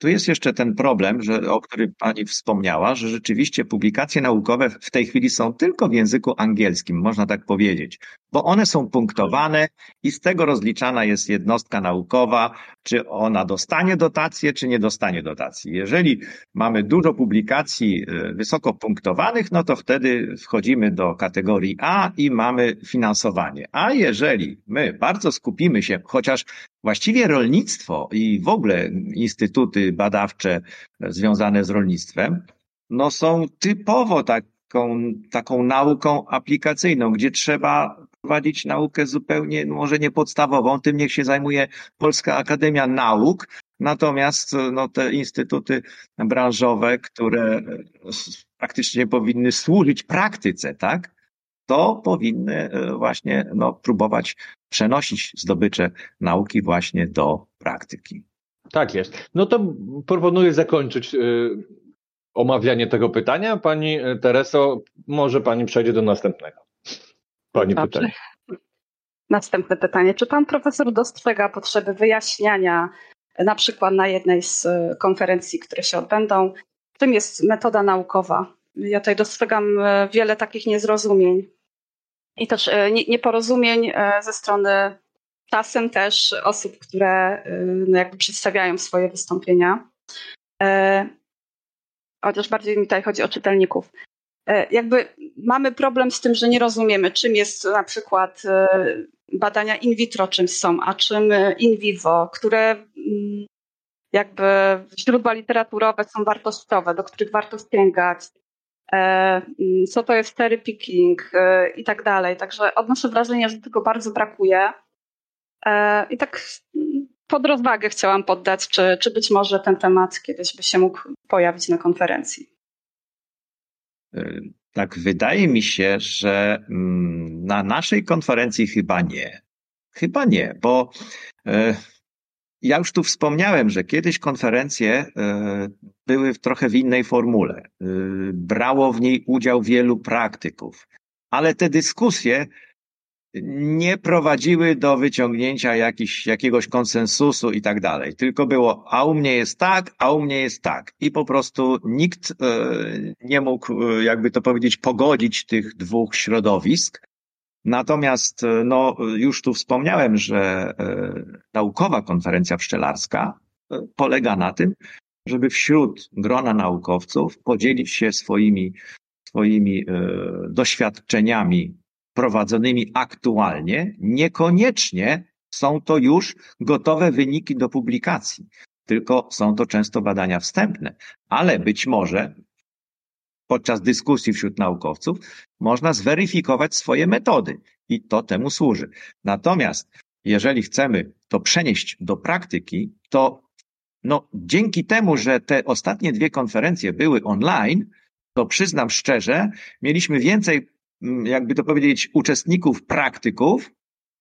tu jest jeszcze ten problem, że, o którym Pani wspomniała, że rzeczywiście publikacje naukowe w tej chwili są tylko w języku angielskim, można tak powiedzieć, bo one są punktowane i z tego rozliczana jest jednostka naukowa, czy ona dostanie dotację, czy nie dostanie dotacji. Jeżeli mamy dużo publikacji e, wysoko punktowanych, no to wtedy wchodzimy do kategorii A i mamy finansowanie. A jeżeli my bardzo skupimy się, chociaż właściwie rolnictwo i w ogóle instytuty badawcze związane z rolnictwem, no są typowo taką, taką nauką aplikacyjną, gdzie trzeba prowadzić naukę zupełnie, no może nie podstawową, tym niech się zajmuje Polska Akademia Nauk, natomiast no, te instytuty branżowe, które praktycznie powinny służyć praktyce, tak, to powinny właśnie no, próbować przenosić zdobycze nauki właśnie do praktyki. Tak jest. No to proponuję zakończyć y, omawianie tego pytania. Pani Tereso, może Pani przejdzie do następnego. Pani Dobrze. pytanie. Następne pytanie. Czy pan profesor dostrzega potrzeby wyjaśniania, na przykład na jednej z konferencji, które się odbędą, czym jest metoda naukowa? Ja tutaj dostrzegam wiele takich niezrozumień i też nieporozumień ze strony czasem też osób, które no jakby przedstawiają swoje wystąpienia. Chociaż bardziej mi tutaj chodzi o czytelników. E, jakby mamy problem z tym, że nie rozumiemy, czym jest na przykład e, badania in vitro, czym są, a czym in vivo, które mm, jakby źródła literaturowe są wartościowe, do których warto sięgać, e, mm, co to jest cherry picking i tak dalej. Także odnoszę wrażenie, że tego bardzo brakuje. I tak pod rozwagę chciałam poddać, czy, czy być może ten temat kiedyś by się mógł pojawić na konferencji. Tak, wydaje mi się, że mm, na naszej konferencji chyba nie. Chyba nie, bo e, ja już tu wspomniałem, że kiedyś konferencje e, były trochę w innej formule. E, brało w niej udział wielu praktyków, ale te dyskusje nie prowadziły do wyciągnięcia jakiś, jakiegoś konsensusu i tak dalej. Tylko było, a u mnie jest tak, a u mnie jest tak. I po prostu nikt e, nie mógł, e, jakby to powiedzieć, pogodzić tych dwóch środowisk. Natomiast, e, no, już tu wspomniałem, że naukowa konferencja pszczelarska polega na tym, żeby wśród grona naukowców podzielić się swoimi, swoimi doświadczeniami prowadzonymi aktualnie, niekoniecznie są to już gotowe wyniki do publikacji, tylko są to często badania wstępne, ale być może podczas dyskusji wśród naukowców można zweryfikować swoje metody i to temu służy. Natomiast jeżeli chcemy to przenieść do praktyki, to no, dzięki temu, że te ostatnie dwie konferencje były online, to przyznam szczerze, mieliśmy więcej jakby to powiedzieć, uczestników, praktyków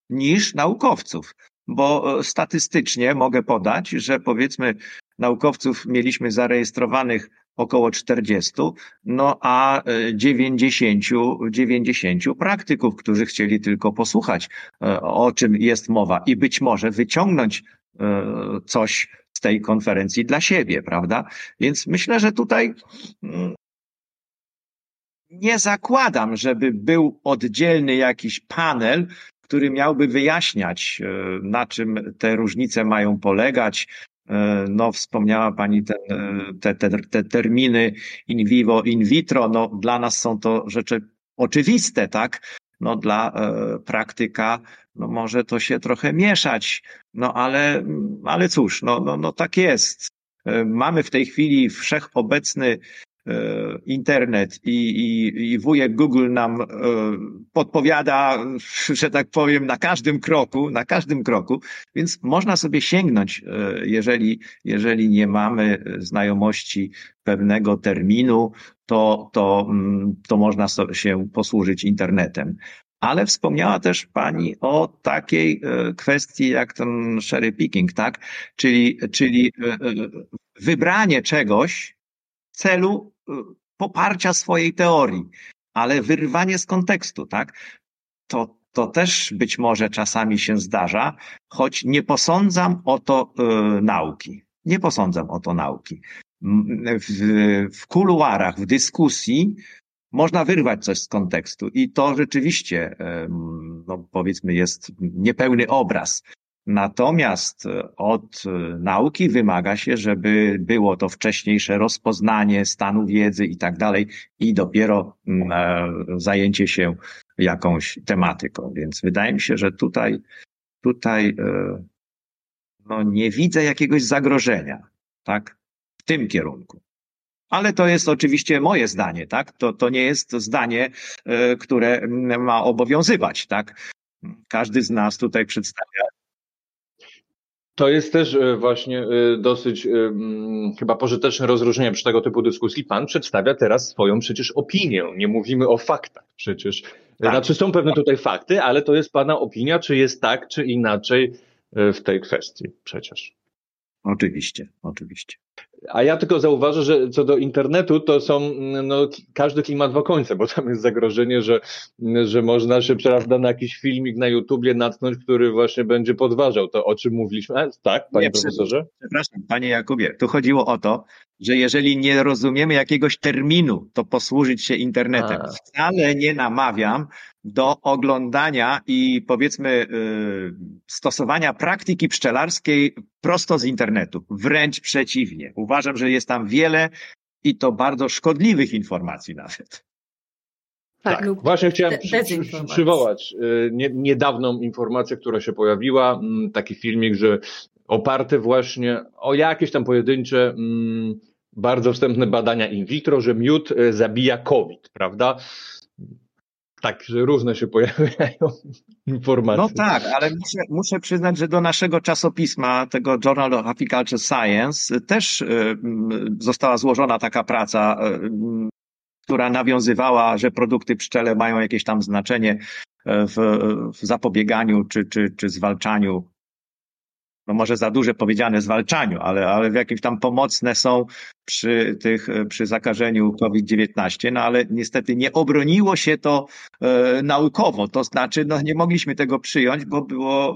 niż naukowców. Bo e, statystycznie mogę podać, że powiedzmy naukowców mieliśmy zarejestrowanych około 40, no a 90, 90 praktyków, którzy chcieli tylko posłuchać, o czym jest mowa i być może wyciągnąć coś z tej konferencji dla siebie, prawda? Więc myślę, że tutaj mm, nie zakładam, żeby był oddzielny jakiś panel, który miałby wyjaśniać, e, na czym te różnice mają polegać. E, no, wspomniała Pani ten, e, te, te, te terminy in vivo, in vitro. No, dla nas są to rzeczy oczywiste, tak? No, dla e, praktyka, no, może to się trochę mieszać. No, ale, ale cóż, no, no, no tak jest. Mamy w tej chwili wszechobecny internet i, i, i wujek Google nam e, podpowiada, <laughs> że tak powiem, na każdym kroku, na każdym kroku, więc można sobie sięgnąć, e, jeżeli, jeżeli nie mamy znajomości pewnego terminu, to, to, mm, to można się posłużyć internetem. Ale wspomniała też Pani o takiej kwestii jak ten cherry picking, tak? Czyli, czyli wybranie czegoś, celu y, poparcia swojej teorii, ale wyrwanie z kontekstu, tak? To, to też być może czasami się zdarza, choć nie posądzam o to y, nauki. Nie posądzam o to nauki. W, w kuluarach, w dyskusji można wyrwać coś z kontekstu i to rzeczywiście, no powiedzmy, jest niepełny obraz. Natomiast e, od e, nauki wymaga się, żeby było to wcześniejsze rozpoznanie stanu wiedzy i tak dalej, i dopiero mm, e, zajęcie się jakąś tematyką. Więc wydaje mi się, że tutaj, tutaj no, nie widzę jakiegoś zagrożenia, tak, w tym kierunku. Ale to jest oczywiście moje zdanie, tak? To, to nie jest zdanie, które ma obowiązywać, tak? Każdy z nas tutaj przedstawia to jest też e, właśnie e, dosyć e, chyba pożyteczne rozróżnienie przy tego typu dyskusji. Pan przedstawia teraz swoją przecież opinię. Nie mówimy o faktach przecież. Tak. Znaczy są pewne tutaj fakty, ale to jest Pana opinia, czy jest tak, czy inaczej w tej kwestii przecież. Oczywiście, oczywiście. A ja tylko zauważę, że co do internetu, to są no, każdy klimat w końce, bo tam jest zagrożenie, że, że można się, prawda, na jakiś filmik na YouTubie natknąć, który właśnie będzie podważał to, o czym mówiliśmy. A, tak, panie nie, profesorze? Przepraszam, panie Jakubie, tu chodziło o to, że jeżeli nie rozumiemy jakiegoś terminu, to posłużyć się internetem. A. Wcale nie namawiam do oglądania i powiedzmy y, stosowania praktyki pszczelarskiej prosto z internetu. Wręcz przeciwnie. Uważam, że jest tam wiele i to bardzo szkodliwych informacji nawet. Tak, tak. właśnie chciałem przywołać y, niedawną informację, która się pojawiła, mm, taki filmik, że oparty właśnie o jakieś tam pojedyncze mm, bardzo wstępne badania in vitro, że miód y, zabija COVID, prawda? Tak, że różne się pojawiają <laughs> informacje. No tak, ale muszę, muszę przyznać, że do naszego czasopisma, tego Journal of Apiculture Science, też y, została złożona taka praca, y, która nawiązywała, że produkty pszczele mają jakieś tam znaczenie w, w zapobieganiu czy, czy, czy zwalczaniu no może za duże powiedziane zwalczaniu, ale, ale w jakimś tam pomocne są przy tych, przy zakażeniu COVID-19, no ale niestety nie obroniło się to e, naukowo, to znaczy no nie mogliśmy tego przyjąć, bo było,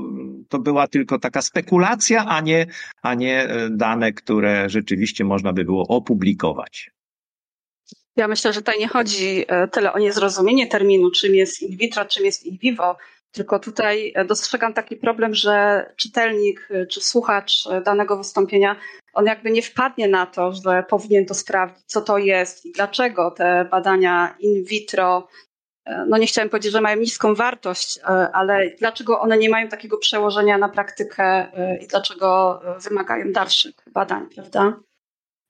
to była tylko taka spekulacja, a nie, a nie e, dane, które rzeczywiście można by było opublikować. Ja myślę, że tutaj nie chodzi e, tyle o niezrozumienie terminu, czym jest in vitro, czym jest in vivo, tylko tutaj e, dostrzegam taki problem, że czytelnik e, czy słuchacz e, danego wystąpienia, on jakby nie wpadnie na to, że powinien to sprawdzić, co to jest i dlaczego te badania in vitro, no nie chciałem powiedzieć, że mają niską wartość, ale dlaczego one nie mają takiego przełożenia na praktykę i dlaczego wymagają dalszych badań, prawda?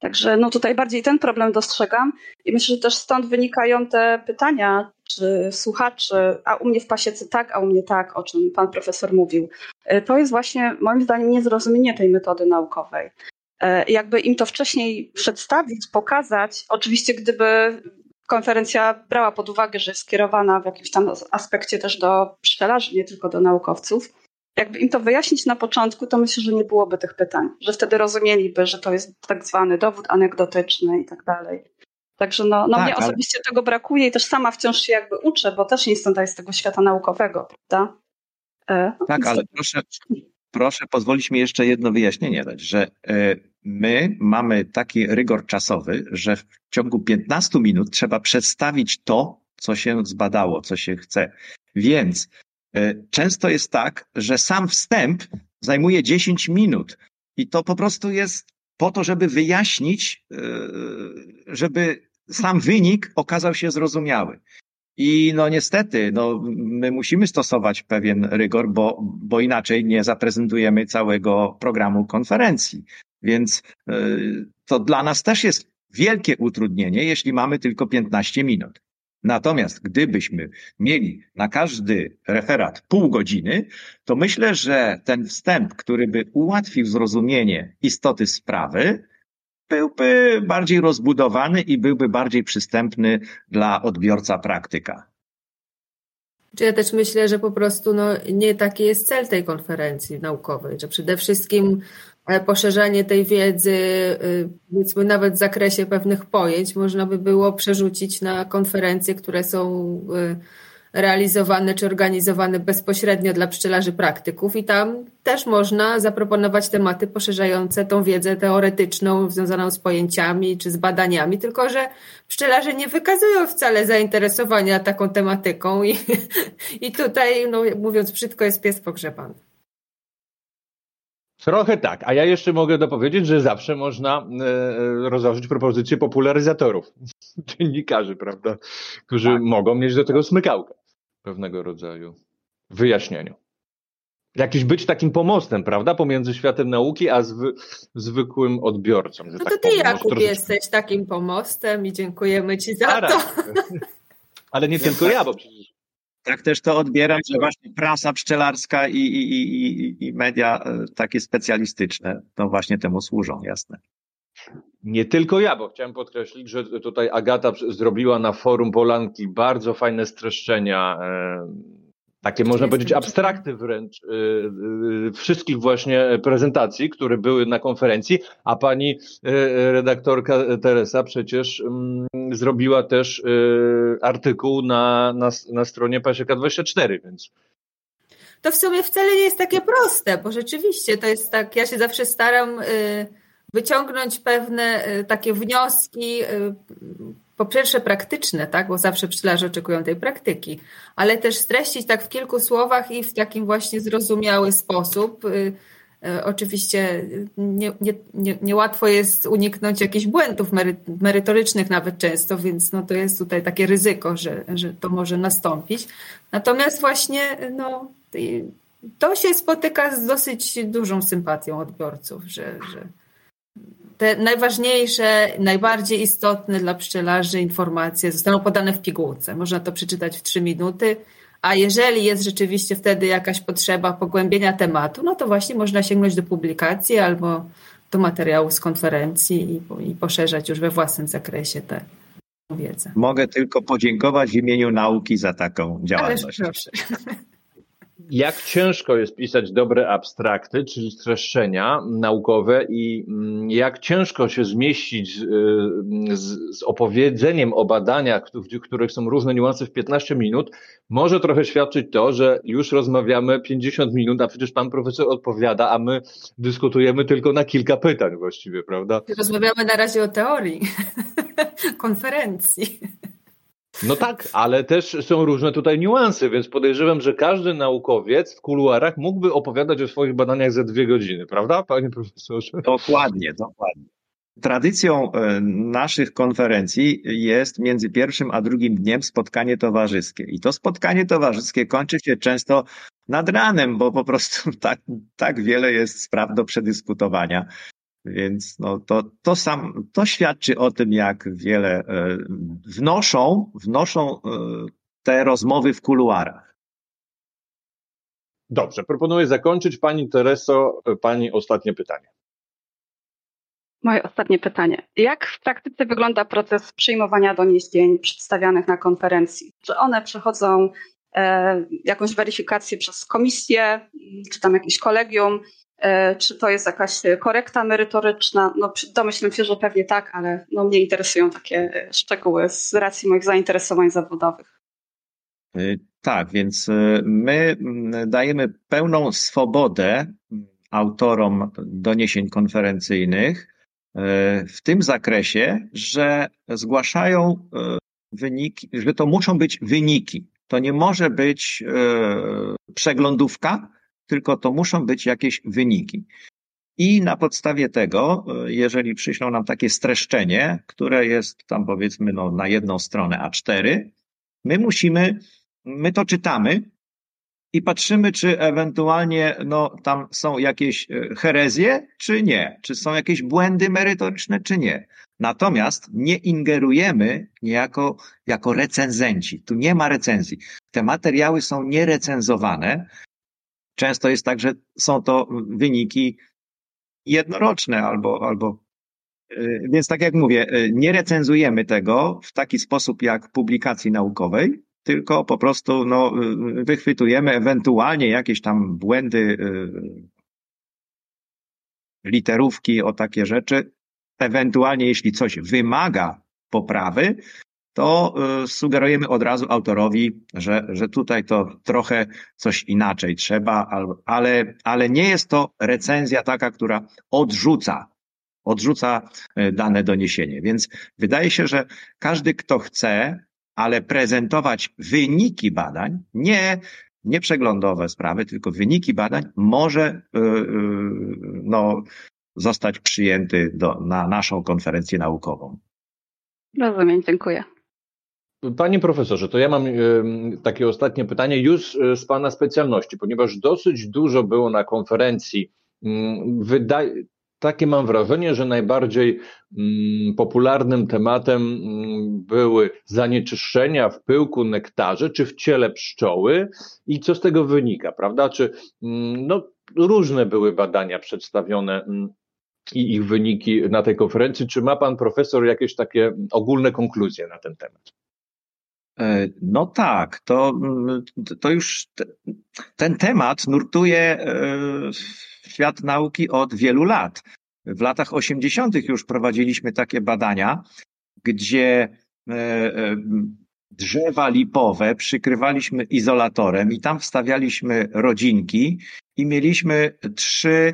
Także no tutaj bardziej ten problem dostrzegam i myślę, że też stąd wynikają te pytania czy słuchaczy, a u mnie w pasiece tak, a u mnie tak, o czym pan profesor mówił. E, to jest właśnie moim zdaniem niezrozumienie tej metody naukowej. E, jakby im to wcześniej przedstawić, pokazać, oczywiście gdyby konferencja brała pod uwagę, że jest skierowana w jakimś tam aspekcie też do pszczelarzy, nie tylko do naukowców, jakby im to wyjaśnić na początku, to myślę, że nie byłoby tych pytań, że wtedy rozumieliby, że to jest tak zwany dowód anegdotyczny i tak dalej. Także no, no tak, mnie ale... osobiście tego brakuje i też sama wciąż się jakby uczę, bo też nie jestem tutaj z tego świata naukowego, prawda? E, tak, ale proszę, proszę pozwolić mi jeszcze jedno wyjaśnienie dać, że e, my mamy taki rygor czasowy, że w ciągu 15 minut trzeba przedstawić to, co się zbadało, co się chce. Więc często jest tak, że sam wstęp zajmuje 10 minut i to po prostu jest po to, żeby wyjaśnić, żeby sam wynik okazał się zrozumiały. I no niestety, no, my musimy stosować pewien rygor, bo, bo inaczej nie zaprezentujemy całego programu konferencji. Więc y, to dla nas też jest wielkie utrudnienie, jeśli mamy tylko 15 minut. Natomiast gdybyśmy mieli na każdy referat pół godziny, to myślę, że ten wstęp, który by ułatwił zrozumienie istoty sprawy, byłby bardziej rozbudowany i byłby bardziej przystępny dla odbiorca praktyka. Ja też myślę, że po prostu no, nie taki jest cel tej konferencji naukowej, że przede wszystkim e, poszerzanie tej wiedzy, e, powiedzmy nawet w zakresie pewnych pojęć, można by było przerzucić na konferencje, które są e, realizowane czy organizowane bezpośrednio dla pszczelarzy praktyków i tam też można zaproponować tematy poszerzające tą wiedzę teoretyczną związaną z pojęciami czy z badaniami, tylko że pszczelarze nie wykazują wcale zainteresowania taką tematyką i, <laughs> i tutaj, no, mówiąc brzydko, jest pies pogrzebany. Trochę tak, a ja jeszcze mogę dopowiedzieć, że zawsze można e, rozważyć propozycje popularyzatorów, <laughs> dziennikarzy, prawda, którzy tak. mogą mieć do tego smykałkę pewnego rodzaju wyjaśnieniu. Jakiś być takim pomostem, prawda, pomiędzy światem nauki a zwy, zwykłym odbiorcą. no tak to ty, powiem, Jakub, troszeczkę... jesteś takim pomostem i dziękujemy ci za to. <laughs> Ale nie tylko ja, bo przecież tak też to odbieram, że właśnie prasa pszczelarska i, i, i, i media e, takie specjalistyczne to właśnie temu służą, jasne. Nie tylko ja, bo chciałem podkreślić, że tutaj Agata zrobiła na forum Polanki bardzo fajne streszczenia, e, takie można powiedzieć abstrakty wręcz, e, e, wszystkich właśnie prezentacji, które były na konferencji, a pani redaktorka Teresa przecież mm, zrobiła też artykuł na, na, na stronie Pasieka 24, więc to w sumie wcale nie jest takie proste, bo rzeczywiście to jest tak, ja się zawsze staram wyciągnąć pewne y, takie wnioski, y, po pierwsze praktyczne, tak, bo zawsze pszczelarze oczekują tej praktyki, ale też streścić tak w kilku słowach i w takim właśnie zrozumiały sposób. Y, oczywiście niełatwo nie, nie, nie jest uniknąć jakichś błędów merytorycznych nawet często, więc no to jest tutaj takie ryzyko, że, że to może nastąpić. Natomiast właśnie no, to się spotyka z dosyć dużą sympatią odbiorców, że, że te najważniejsze, najbardziej istotne dla pszczelarzy informacje zostaną podane w pigułce. Można to przeczytać w trzy minuty, a jeżeli jest rzeczywiście wtedy jakaś potrzeba pogłębienia tematu, no to właśnie można sięgnąć do publikacji albo do materiału z konferencji i, i poszerzać już we własnym zakresie tę wiedzę. Mogę tylko podziękować w imieniu nauki za taką działalność. Ależ proszę. Jak ciężko jest pisać dobre abstrakty, czyli streszczenia naukowe i mm, jak ciężko się zmieścić y, z, z opowiedzeniem o badaniach, w których są różne niuanse w 15 minut, może trochę świadczyć to, że już rozmawiamy 50 minut, a przecież pan profesor odpowiada, a my dyskutujemy tylko na kilka pytań właściwie, prawda? Rozmawiamy na razie o teorii <laughs> konferencji. No tak, ale też są różne tutaj niuanse, więc podejrzewam, że każdy naukowiec w kuluarach mógłby opowiadać o swoich badaniach za dwie godziny, prawda, panie profesorze? Dokładnie, dokładnie. Tradycją e, naszych konferencji jest między pierwszym a drugim dniem spotkanie towarzyskie. I to spotkanie towarzyskie kończy się często nad ranem, bo po prostu <laughs> tak, tak wiele jest spraw do przedyskutowania. Więc no, to, to, sam, to świadczy o tym, jak wiele e, wnoszą, wnoszą e, te rozmowy w kuluarach. Dobrze, proponuję zakończyć. Pani Tereso, Pani ostatnie pytanie. Moje ostatnie pytanie. Jak w praktyce wygląda proces przyjmowania doniesień przedstawianych na konferencji? Czy one przechodzą jakąś weryfikację przez komisję, czy tam jakieś kolegium, czy to jest jakaś korekta merytoryczna. No, domyślam się, że pewnie tak, ale no, mnie interesują takie szczegóły z racji moich zainteresowań zawodowych. Tak, więc my dajemy pełną swobodę autorom doniesień konferencyjnych e, w tym zakresie, że zgłaszają e, wyniki, że to muszą być wyniki. To nie może być e, przeglądówka, tylko to muszą być jakieś wyniki. I na podstawie tego, jeżeli przyślą nam takie streszczenie, które jest tam powiedzmy no, na jedną stronę A4, my musimy, my to czytamy i patrzymy, czy ewentualnie no, tam są jakieś e, herezje, czy nie, czy są jakieś błędy merytoryczne, czy nie. Natomiast nie ingerujemy niejako jako recenzenci. Tu nie ma recenzji. Te materiały są nierecenzowane. Często jest tak, że są to wyniki jednoroczne albo, albo e, więc tak jak mówię, e, nie recenzujemy tego w taki sposób jak publikacji naukowej, tylko po prostu no, wychwytujemy ewentualnie jakieś tam błędy, literówki o takie rzeczy. Ewentualnie, jeśli coś wymaga poprawy, to y, sugerujemy od razu autorowi, że, że tutaj to trochę coś inaczej trzeba, ale, ale nie jest to recenzja taka, która odrzuca, odrzuca y, dane doniesienie. Więc wydaje się, że każdy, kto chce, ale prezentować wyniki badań, nie, nie przeglądowe sprawy, tylko wyniki badań może yy, no, zostać przyjęty do, na naszą konferencję naukową. Rozumiem, dziękuję. Panie profesorze, to ja mam takie ostatnie pytanie już y, z Pana specjalności, ponieważ dosyć dużo było na konferencji. Mm, wydaje, takie mam wrażenie, że najbardziej mm, popularnym tematem mm, były zanieczyszczenia w pyłku nektarze czy w ciele pszczoły i co z tego wynika, prawda? Czy no, różne były badania przedstawione i ich wyniki na tej konferencji. Czy ma pan profesor jakieś takie ogólne konkluzje na ten temat? E, no tak, to, mm, to już ten temat nurtuje e, świat nauki od wielu lat. W latach 80. już prowadziliśmy takie badania, gdzie e, drzewa lipowe przykrywaliśmy izolatorem i tam wstawialiśmy rodzinki i mieliśmy trzy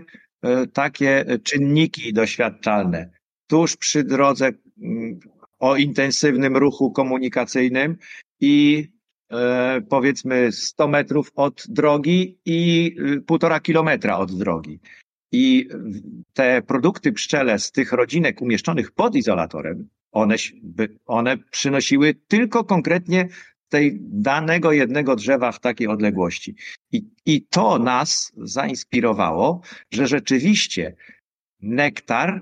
takie czynniki doświadczalne. Tuż przy drodze mm, o intensywnym ruchu komunikacyjnym i e, powiedzmy 100 metrów od drogi i y, półtora kilometra od drogi. I te produkty pszczele z tych rodzinek umieszczonych pod izolatorem, one, one przynosiły tylko konkretnie tej danego jednego drzewa w takiej odległości. I, I to nas zainspirowało, że rzeczywiście nektar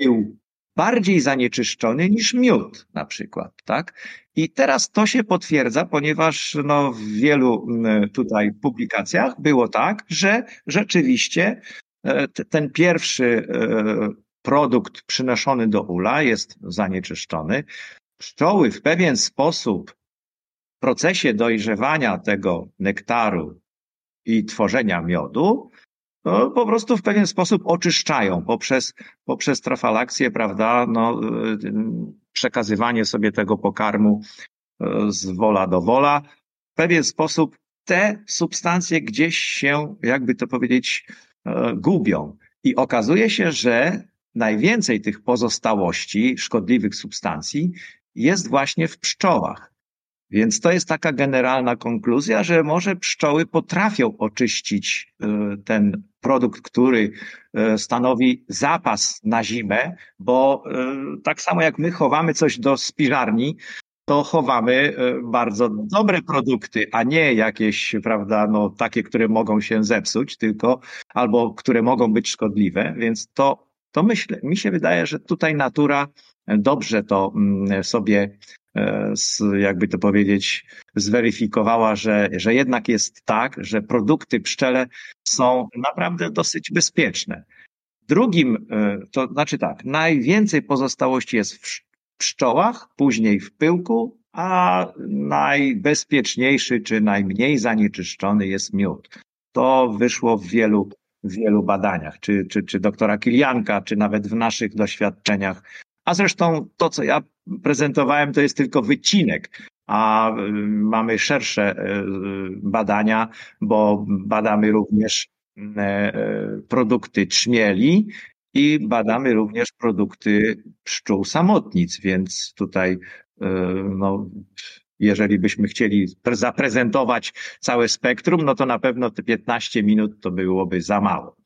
był bardziej zanieczyszczony niż miód na przykład, tak? I teraz to się potwierdza, ponieważ no, w wielu tutaj publikacjach było tak, że rzeczywiście e, ten pierwszy e, produkt przynoszony do ula jest zanieczyszczony. Pszczoły w pewien sposób w procesie dojrzewania tego nektaru i tworzenia miodu no, po prostu w pewien sposób oczyszczają poprzez, poprzez trafalakcję, prawda, no, y, przekazywanie sobie tego pokarmu y, z wola do wola. W pewien sposób te substancje gdzieś się, jakby to powiedzieć, y, gubią. I okazuje się, że najwięcej tych pozostałości szkodliwych substancji jest właśnie w pszczołach. Więc to jest taka generalna konkluzja, że może pszczoły potrafią oczyścić ten produkt, który e, stanowi zapas na zimę, bo e, tak samo jak my chowamy coś do spiżarni, to chowamy e, bardzo dobre produkty, a nie jakieś, prawda, no takie, które mogą się zepsuć, tylko albo które mogą być szkodliwe, więc to, to myślę, mi się wydaje, że tutaj natura dobrze to mm, sobie E, jakby to powiedzieć, zweryfikowała, że, że jednak jest tak, że produkty pszczele są naprawdę dosyć bezpieczne. Drugim, e, to znaczy tak, najwięcej pozostałości jest w pszczołach, później w pyłku, a najbezpieczniejszy czy najmniej zanieczyszczony jest miód. To wyszło w wielu, w wielu badaniach, czy, czy, czy doktora Kilianka, czy nawet w naszych doświadczeniach. A zresztą to, co ja prezentowałem, to jest tylko wycinek, a y, mamy szersze y, badania, bo badamy również y, produkty trzmieli i badamy również produkty pszczół samotnic, więc tutaj no, jeżeli byśmy chcieli zaprezentować całe spektrum, no to na pewno te 15 minut to byłoby za mało.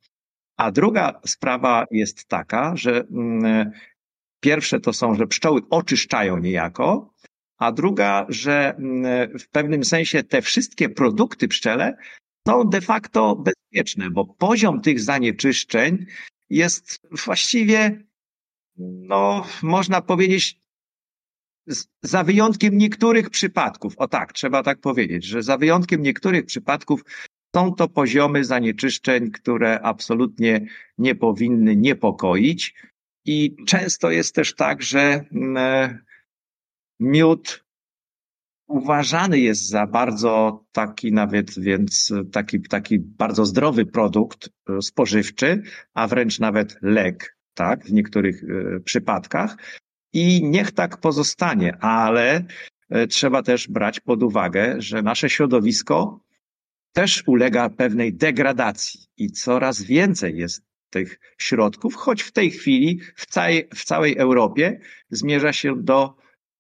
A druga sprawa jest taka, że mm, pierwsze to są, że pszczoły oczyszczają niejako, a druga, że mm, w pewnym sensie te wszystkie produkty pszczele są de facto bezpieczne, bo poziom tych zanieczyszczeń jest właściwie, no, można powiedzieć, za wyjątkiem niektórych przypadków, o tak, trzeba tak powiedzieć, że za wyjątkiem niektórych przypadków są to poziomy zanieczyszczeń, które absolutnie nie powinny niepokoić. I często jest też tak, że mm, miód uważany jest za bardzo taki nawet, więc taki, taki bardzo zdrowy produkt e, spożywczy, a wręcz nawet lek, tak, w niektórych e, przypadkach. I niech tak pozostanie, ale e, trzeba też brać pod uwagę, że nasze środowisko też ulega pewnej degradacji i coraz więcej jest tych środków, choć w tej chwili w całej, w całej Europie zmierza się do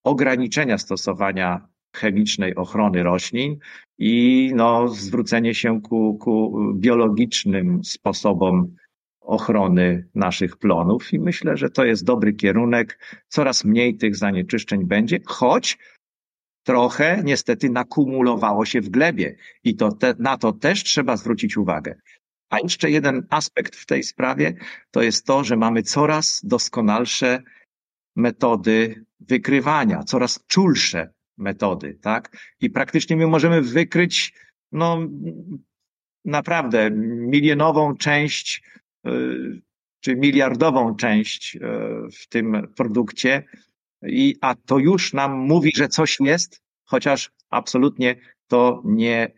ograniczenia stosowania chemicznej ochrony roślin i no, zwrócenie się ku, ku biologicznym sposobom ochrony naszych plonów i myślę, że to jest dobry kierunek. Coraz mniej tych zanieczyszczeń będzie, choć trochę niestety nakumulowało się w glebie i to te, na to też trzeba zwrócić uwagę. A jeszcze jeden aspekt w tej sprawie to jest to, że mamy coraz doskonalsze metody wykrywania, coraz czulsze metody, tak? I praktycznie my możemy wykryć, no, naprawdę milionową część czy miliardową część y, w tym produkcie, i, a to już nam mówi, że coś jest, chociaż absolutnie to nie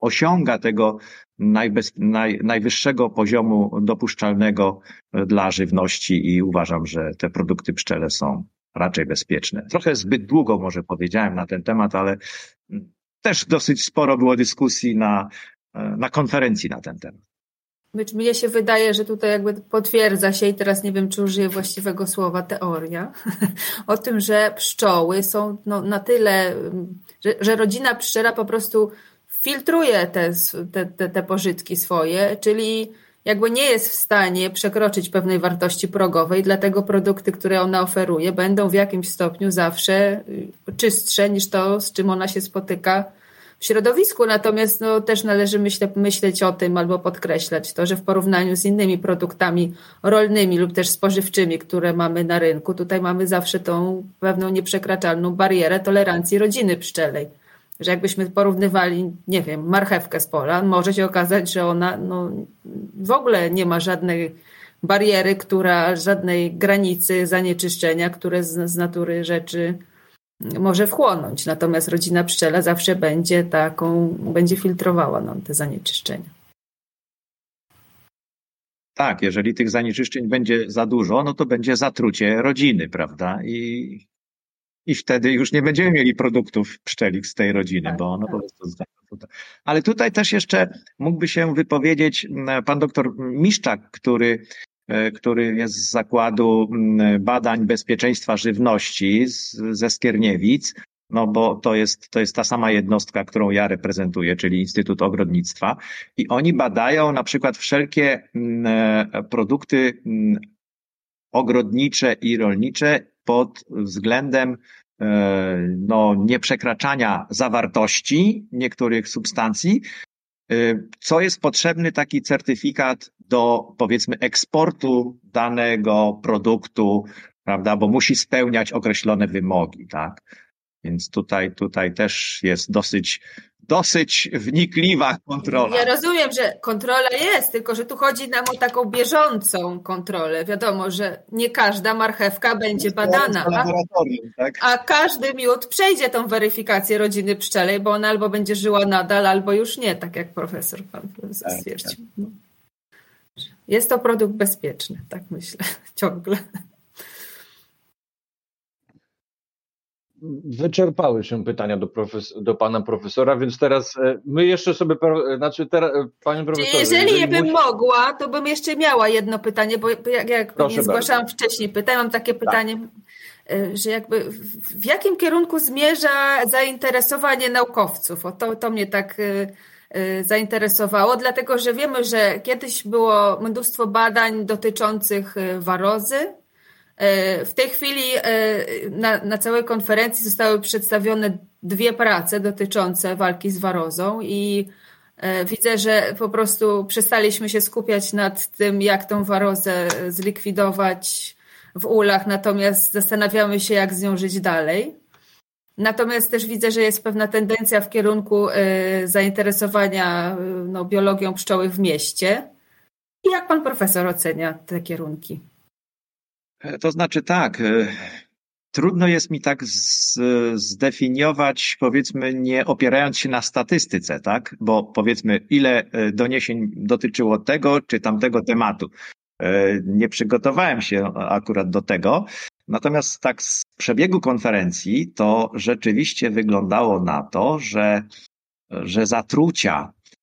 osiąga tego najbez, naj, najwyższego poziomu dopuszczalnego dla żywności i uważam, że te produkty pszczele są raczej bezpieczne. Trochę zbyt długo może powiedziałem na ten temat, ale też dosyć sporo było dyskusji na, na konferencji na ten temat. Mnie się wydaje, że tutaj jakby potwierdza się i teraz nie wiem, czy użyję właściwego słowa, teoria <laughs> o tym, że pszczoły są no, na tyle, że, że rodzina pszczela po prostu filtruje te, te, te pożytki swoje, czyli jakby nie jest w stanie przekroczyć pewnej wartości progowej, dlatego produkty, które ona oferuje, będą w jakimś stopniu zawsze y, czystsze niż to, z czym ona się spotyka w środowisku. Natomiast no, też należy myśleć o tym albo podkreślać to, że w porównaniu z innymi produktami rolnymi lub też spożywczymi, które mamy na rynku, tutaj mamy zawsze tą pewną nieprzekraczalną barierę tolerancji rodziny pszczelej że jakbyśmy porównywali, nie wiem, marchewkę z pola, może się okazać, że ona no, w ogóle nie ma żadnej bariery, która, żadnej granicy zanieczyszczenia, które z, z natury rzeczy może wchłonąć. Natomiast rodzina pszczela zawsze będzie taką, będzie filtrowała nam te zanieczyszczenia. Tak, jeżeli tych zanieczyszczeń będzie za dużo, no to będzie zatrucie rodziny, prawda? I i wtedy już nie będziemy mieli produktów pszczelik z tej rodziny, tak, bo ono tak. po prostu Ale tutaj też jeszcze mógłby się wypowiedzieć pan doktor Miszczak, który który jest z Zakładu Badań Bezpieczeństwa Żywności z, ze Skierniewic, no bo to jest, to jest ta sama jednostka, którą ja reprezentuję, czyli Instytut Ogrodnictwa. I oni badają na przykład wszelkie e, produkty ogrodnicze i rolnicze pod względem e, no, nieprzekraczania zawartości niektórych substancji, e, co jest potrzebny taki certyfikat do powiedzmy eksportu danego produktu, prawda, bo musi spełniać określone wymogi, tak. Więc tutaj, tutaj też jest dosyć, dosyć wnikliwa kontrola. Ja rozumiem, że kontrola jest, tylko że tu chodzi nam o taką bieżącą kontrolę. Wiadomo, że nie każda marchewka będzie badana, a, tak? a każdy miód przejdzie tą weryfikację rodziny pszczelej, bo ona albo będzie żyła nadal, albo już nie, tak jak profesor pan profesor Tak, stwierdził. No. Jest to produkt bezpieczny, tak myślę, <laughs> ciągle. Wyczerpały się pytania do, profes- do pana profesora, więc teraz e, my jeszcze sobie, pro- znaczy teraz, e, panie profesorze. Jeżeli bym musi- mogła, to bym jeszcze miała jedno pytanie, bo jak, jak nie zgłaszałam wcześniej pytań, mam takie pytanie, y, że jakby w, jakim kierunku zmierza zainteresowanie naukowców? O to, to mnie tak zainteresowało, dlatego że wiemy, że kiedyś było mnóstwo badań dotyczących warozy. Y, W tej chwili y, na, na całej konferencji zostały przedstawione dwie prace dotyczące walki z warozą i E, Widzę, że po prostu przestaliśmy się skupiać nad tym, jak tą warozę zlikwidować w ulach, natomiast zastanawiamy się, jak z nią żyć dalej. Natomiast też widzę, że jest pewna tendencja w kierunku e, zainteresowania e, no, biologią pszczoły w mieście. Jak pan profesor ocenia te kierunki? To znaczy tak, e, trudno jest mi tak z, zdefiniować, powiedzmy, nie opierając się na statystyce, tak? Bo powiedzmy, ile e, doniesień dotyczyło tego czy tamtego tematu. E, Nie przygotowałem się akurat do tego. Natomiast tak z przebiegu konferencji to rzeczywiście wyglądało na to, że, że zatrucia e,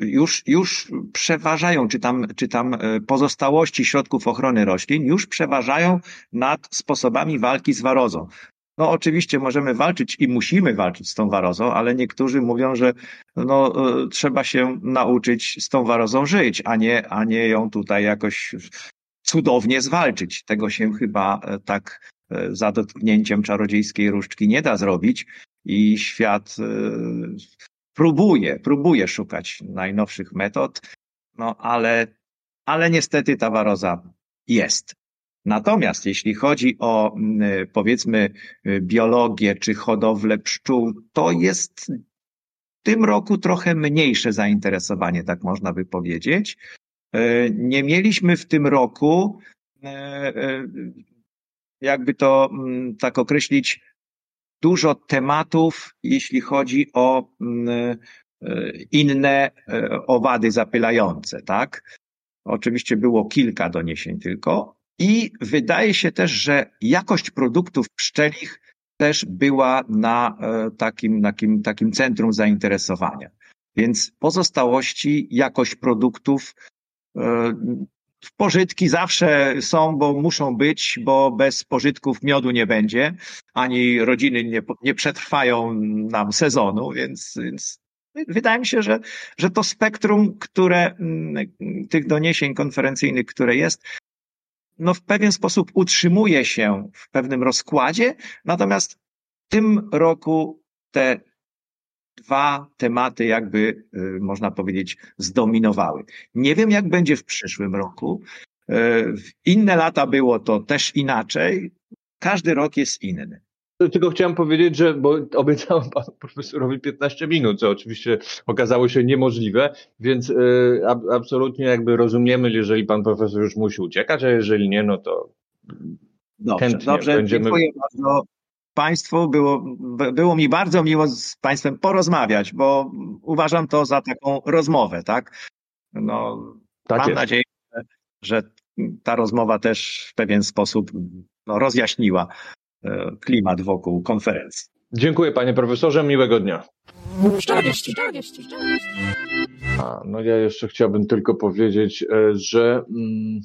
już, już przeważają, czy tam, czy tam e, pozostałości środków ochrony roślin już przeważają nad sposobami walki z warozą. No oczywiście możemy walczyć i musimy walczyć z tą warozą, ale niektórzy mówią, że no, e, trzeba się nauczyć z tą warozą żyć, a nie, a nie ją tutaj jakoś cudownie zwalczyć. Tego się chyba e, tak e, za dotknięciem czarodziejskiej różdżki nie da zrobić i świat e, próbuje, próbuje szukać najnowszych metod, no ale, ale niestety ta waroza jest. Natomiast jeśli chodzi o mm, powiedzmy y, biologię czy hodowlę pszczół, to jest w tym roku trochę mniejsze zainteresowanie, tak można by powiedzieć. E, Nie mieliśmy w tym roku, e, e, jakby to mm, tak określić, dużo tematów, jeśli chodzi o mm, e, inne e, owady zapylające, tak? Oczywiście było kilka doniesień tylko. I wydaje się też, że jakość produktów pszczelich też była na e, takim, takim, takim centrum zainteresowania. Więc pozostałości, jakość produktów, pożytki zawsze są, bo muszą być, bo bez pożytków miodu nie będzie, ani rodziny nie, nie przetrwają nam sezonu, więc, więc wydaje mi się, że, że to spektrum, które mm, tych doniesień konferencyjnych, które jest, no w pewien sposób utrzymuje się w pewnym rozkładzie, natomiast w tym roku te dwa tematy jakby, y, można powiedzieć, zdominowały. Nie wiem, jak będzie w przyszłym roku. Y, W inne lata było to też inaczej. Każdy rok jest inny. Tylko chciałem powiedzieć, że bo obiecałem <laughs> panu profesorowi 15 minut, co oczywiście okazało się niemożliwe, więc y, ab, absolutnie jakby rozumiemy, jeżeli pan profesor już musi uciekać, a jeżeli nie, no to Dobrze, Chętnie dobrze. będziemy- Dziękuję bardzo Państwu. Było, było mi bardzo miło z Państwem porozmawiać, bo uważam to za taką rozmowę, tak? No, tak Mam jest. nadzieję, że- ta rozmowa też w pewien sposób no, rozjaśniła e, klimat wokół konferencji. Dziękuję panie profesorze, miłego dnia. A, no ja jeszcze chciałbym tylko powiedzieć, e, że mm,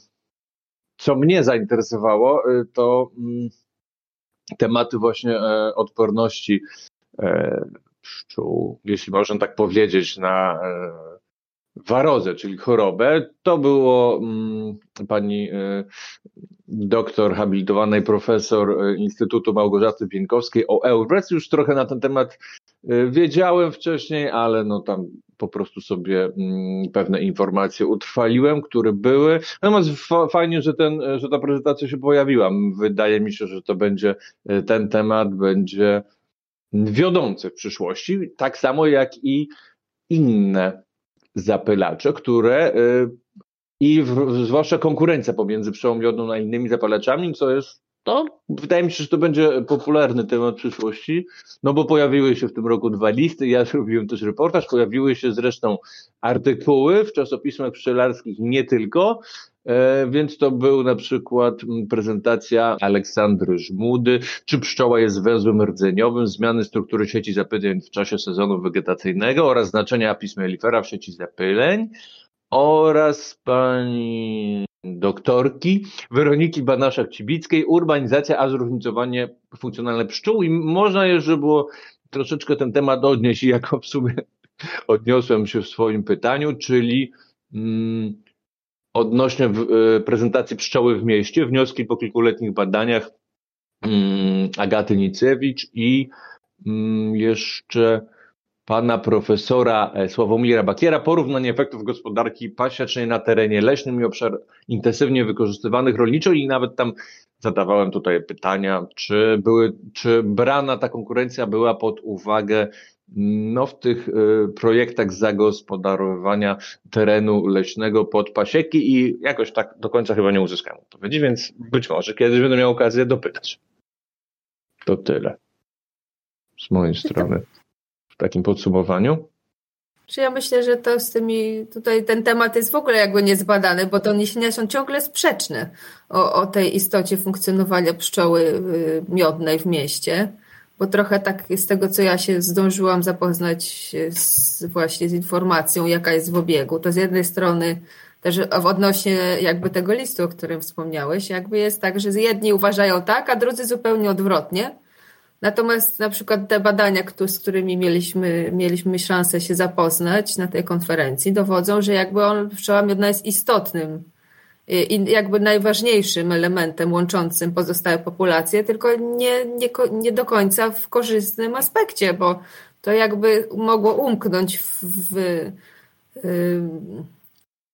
co mnie zainteresowało, e, to mm, tematy właśnie e, odporności e, pszczół, jeśli można tak powiedzieć, na e, warozę, czyli chorobę. To było mm, pani doktor habilitowanej profesor Instytutu Małgorzaty Pienkowskiej o EURES. Już trochę na ten temat wiedziałem wcześniej, ale no tam po prostu sobie mm, pewne informacje utrwaliłem, które były. Natomiast fa- fajnie, że, ten, że ta prezentacja się pojawiła. Wydaje mi się, że to będzie e, ten temat będzie wiodące w przyszłości, tak samo jak i inne zapylacze, które i w, zwłaszcza konkurencja pomiędzy miodną a innymi zapalaczami, co jest to wydaje mi się, że to będzie popularny temat przyszłości, no bo pojawiły się w tym roku dwa listy, ja zrobiłem też reportaż, pojawiły się zresztą artykuły w czasopismach pszczelarskich, nie tylko, e, więc to był na przykład prezentacja Aleksandry Żmudy, czy pszczoła jest węzłem rdzeniowym, zmiany struktury sieci zapyleń w czasie sezonu wegetacyjnego oraz znaczenia apis mellifera w sieci zapyleń oraz pani doktorki Weroniki Banaszak-Cibickiej, urbanizacja, a zróżnicowanie funkcjonalne pszczół. I można jeszcze było troszeczkę ten temat odnieść i jako w sumie odniosłem się w swoim pytaniu, czyli mm, odnośnie w, y, prezentacji pszczoły w mieście, wnioski po kilkuletnich badaniach mm, Agaty Nicewicz i mm, jeszcze pana profesora e, Sławomira Bakiera. Porównanie efektów gospodarki pasiecznej na terenie leśnym i obszar intensywnie wykorzystywanych rolniczo. I nawet tam zadawałem tutaj pytania, czy były, czy brana ta konkurencja była pod uwagę no, w tych y, projektach zagospodarowania terenu leśnego pod pasieki. I jakoś tak do końca chyba nie uzyskałem odpowiedzi, więc być może kiedyś będę miał okazję dopytać. To tyle z mojej strony takim podsumowaniu? Czy ja myślę, że to z tymi, tutaj ten temat jest w ogóle jakby niezbadany, bo to doniesienia są ciągle sprzeczne o, o tej istocie funkcjonowania pszczoły y, miodnej w mieście, bo trochę tak z tego, co ja się zdążyłam zapoznać z, właśnie z informacją, jaka jest w obiegu, to z jednej strony też odnośnie jakby tego listu, o którym wspomniałeś, jakby jest tak, że jedni uważają tak, a drudzy zupełnie odwrotnie. Natomiast na przykład te badania, z którymi mieliśmy, mieliśmy szansę się zapoznać na tej konferencji, dowodzą, że jakby on, pszczoła miodna jest istotnym i jakby najważniejszym elementem łączącym pozostałe populacje, tylko nie, nie, nie do końca w korzystnym aspekcie, bo to jakby mogło umknąć w, w, w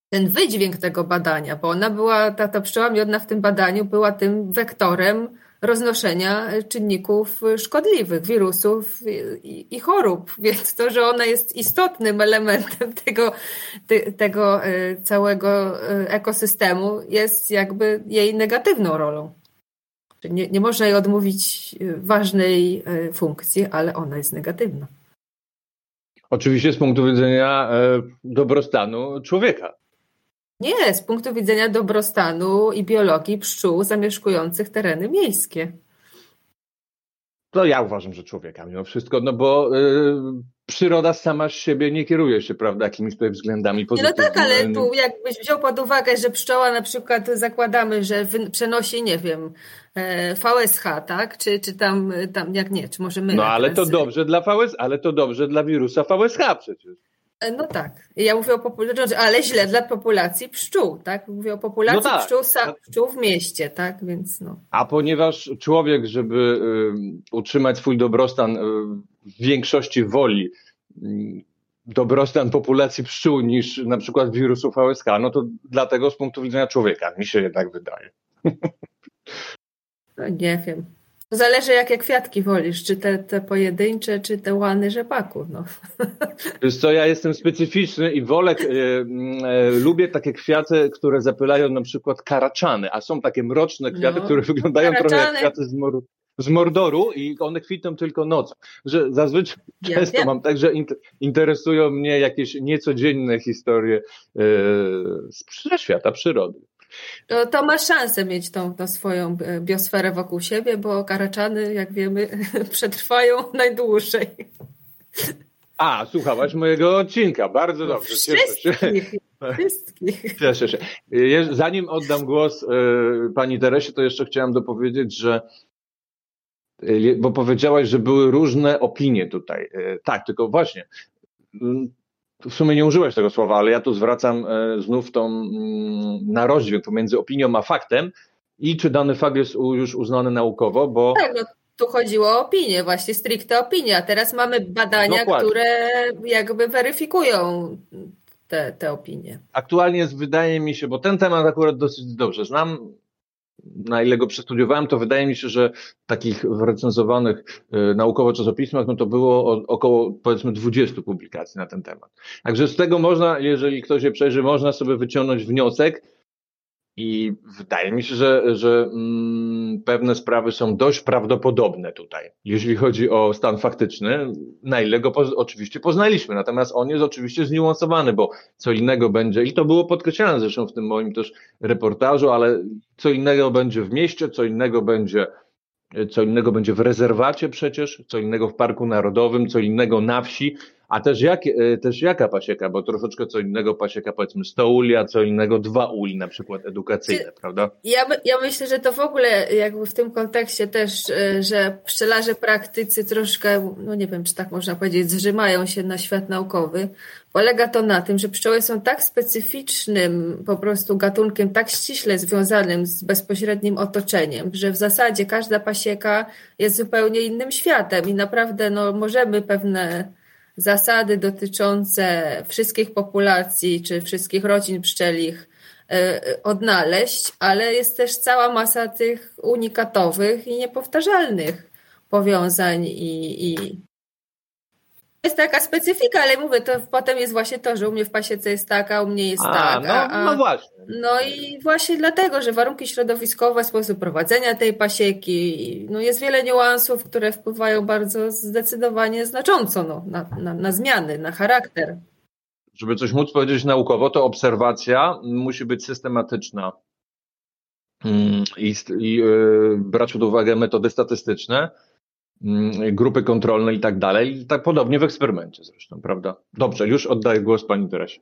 ten wydźwięk tego badania, bo ona była, ta, ta pszczoła miodna w tym badaniu była tym wektorem roznoszenia czynników szkodliwych, wirusów i, i, chorób. <laughs> Więc to, że ona jest istotnym elementem <laughs> tego, te, tego e, całego e, ekosystemu, jest jakby jej negatywną rolą. Nie, nie można jej odmówić e, ważnej funkcji, ale ona jest negatywna. Oczywiście z punktu widzenia dobrostanu człowieka. Nie, z punktu widzenia dobrostanu i biologii pszczół zamieszkujących tereny miejskie. To ja uważam, że człowieka mimo wszystko, no bo yy, przyroda sama z siebie nie kieruje się, prawda, jakimiś tutaj względami pozytywnymi. No tak, ale tu jakbyś wziął pod uwagę, że pszczoła na przykład zakładamy, że przenosi, nie wiem, e, VSH, tak? Czy, czy tam, tam, jak nie, czy może my. No ale to dobrze dla VSH, ale to dobrze dla wirusa VSH przecież. E, no tak. Ja mówię o populacji, ale źle dla populacji pszczół, tak? Mówię o populacji no tak. pszczół, pszczół w mieście, tak? Więc no. A ponieważ człowiek, żeby y, utrzymać swój dobrostan y, w większości woli y, dobrostan populacji pszczół niż na przykład wirusów ASK, no to dlatego z punktu widzenia człowieka mi się jednak wydaje. <laughs> No nie wiem. Zależy jakie kwiatki wolisz, czy te, te pojedyncze, czy te łany rzepaku. No. <laughs> Wiesz co, ja jestem specyficzny i wolę, e, e, lubię takie kwiaty, które zapylają na przykład karaczany, a są takie mroczne kwiaty, no, które wyglądają karaczany. trochę jak kwiaty z, mor z Mordoru i one kwitną tylko nocą. Że zazwyczaj ja często wiem. mam tak, że interesują mnie jakieś niecodzienne historie e, z świata przyrody to, to masz szansę mieć tą, tą swoją e, biosferę wokół siebie, bo karaczany, jak wiemy, <laughs> przetrwają najdłużej. A, słuchałaś mojego odcinka. Bardzo no, dobrze. Cieszę się. Wszystkich. <laughs> Cieszę się. Zanim oddam głos y, pani Teresie, to jeszcze chciałem dopowiedzieć, że y, bo powiedziałaś, że były różne opinie tutaj. Tak, tylko właśnie w sumie nie użyłeś tego słowa, ale ja tu zwracam e, znów tą mm, na rozdźwięk pomiędzy opinią a faktem i czy dany fakt jest już uznany naukowo, bo... Tak, no tu chodziło o opinię, właśnie stricte opinię, a teraz mamy badania, Dokładnie. które jakby weryfikują te, te opinie. Aktualnie jest, wydaje mi się, bo ten temat akurat dosyć dobrze znam, na ile go przestudiowałem, to wydaje mi się, że takich recenzowanych y, naukowo czasopismach, no to było około powiedzmy 20 publikacji na ten temat. Także z tego można, jeżeli ktoś je przejrzy, można sobie wyciągnąć wniosek, i wydaje mi się, że, że mm, pewne sprawy są dość prawdopodobne tutaj, jeśli chodzi o stan faktyczny, na ile go oczywiście poznaliśmy. Natomiast on jest oczywiście zniuansowany, bo co innego będzie, i to było podkreślane zresztą w tym moim też reportażu, ale co innego będzie w mieście, co innego będzie co innego będzie w rezerwacie przecież, co innego w Parku Narodowym, co innego na wsi, a też, jak, e, też jaka pasieka, bo troszeczkę co innego pasieka powiedzmy 100 uli, a co innego dwa uli, na przykład edukacyjne, Czy, prawda? Ja, ja myślę, że to w ogóle jakby w tym kontekście też, e, że pszczelarze praktycy troszkę, no nie wiem, czy tak można powiedzieć, zrzymają się na świat naukowy. Polega to na tym, że pszczoły są tak specyficznym po prostu gatunkiem, tak ściśle związanym z bezpośrednim otoczeniem, że w zasadzie każda pasieka jest zupełnie innym światem i naprawdę no, możemy pewne zasady dotyczące wszystkich populacji czy wszystkich rodzin pszczelich e, odnaleźć, ale jest też cała masa tych unikatowych i niepowtarzalnych powiązań i, i jest taka specyfika, ale mówię, to potem jest właśnie to, że u mnie w pasiece jest taka, u mnie jest a, tak. No, a, no właśnie. No i właśnie dlatego, że warunki środowiskowe, sposób prowadzenia tej pasieki, no jest wiele niuansów, które wpływają bardzo zdecydowanie znacząco no, na, na, na zmiany, na charakter. Żeby coś móc powiedzieć naukowo, to obserwacja musi być systematyczna mm, i, i yy, brać pod uwagę metody statystyczne, grupy kontrolne i tak dalej. I tak podobnie w eksperymencie zresztą, prawda? Dobrze, już oddaję głos pani Teresie.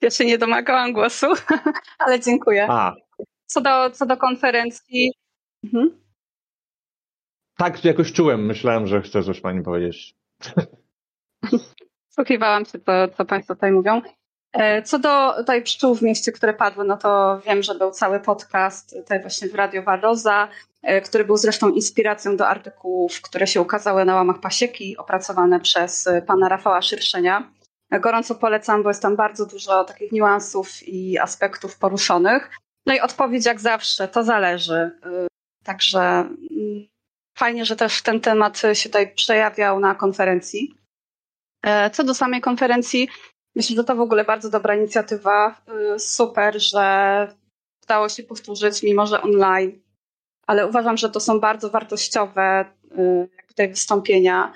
Ja się nie domagałam głosu, <laughs> ale dziękuję. A. Co do, co do konferencji. Mhm. Tak, jakoś czułem. Myślałem, że chce coś pani powiedzieć. <laughs> Słuchiwałam się, to, co państwo tutaj mówią. E, co do tutaj pszczół w mieście, które padły, no to wiem, że był cały podcast tutaj właśnie w Radio Waroza, e, który był zresztą inspiracją do artykułów, które się ukazały na łamach pasieki, opracowane przez pana Rafała Szyrszenia. E, gorąco polecam, bo jest tam bardzo dużo takich niuansów i aspektów poruszonych. No i odpowiedź jak zawsze, to zależy. Także mm, fajnie, że też ten temat się tutaj przejawiał na konferencji. Co do samej konferencji, Myślę, że to w ogóle bardzo dobra inicjatywa. Super, że udało się powtórzyć, mimo że online. Ale uważam, że to są bardzo wartościowe y, te wystąpienia.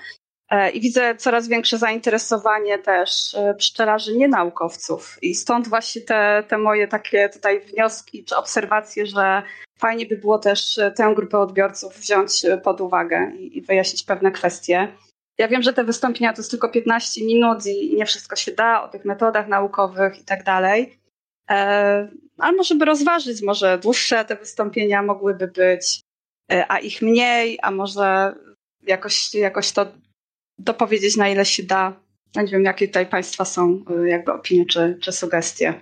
E, I widzę coraz większe zainteresowanie też y, pszczelarzy nienaukowców. I stąd właśnie te, te moje takie tutaj wnioski czy obserwacje, że fajnie by było też tę grupę odbiorców wziąć pod uwagę i, i wyjaśnić pewne kwestie. Ja wiem, że te wystąpienia to jest tylko 15 minut i nie wszystko się da o tych metodach naukowych i tak dalej. E, ale może by rozważyć, może dłuższe te wystąpienia mogłyby być, e, a ich mniej, a może jakoś, jakoś to dopowiedzieć na ile się da. nie wiem, jakie tutaj Państwa są e, jakby opinie czy, czy sugestie.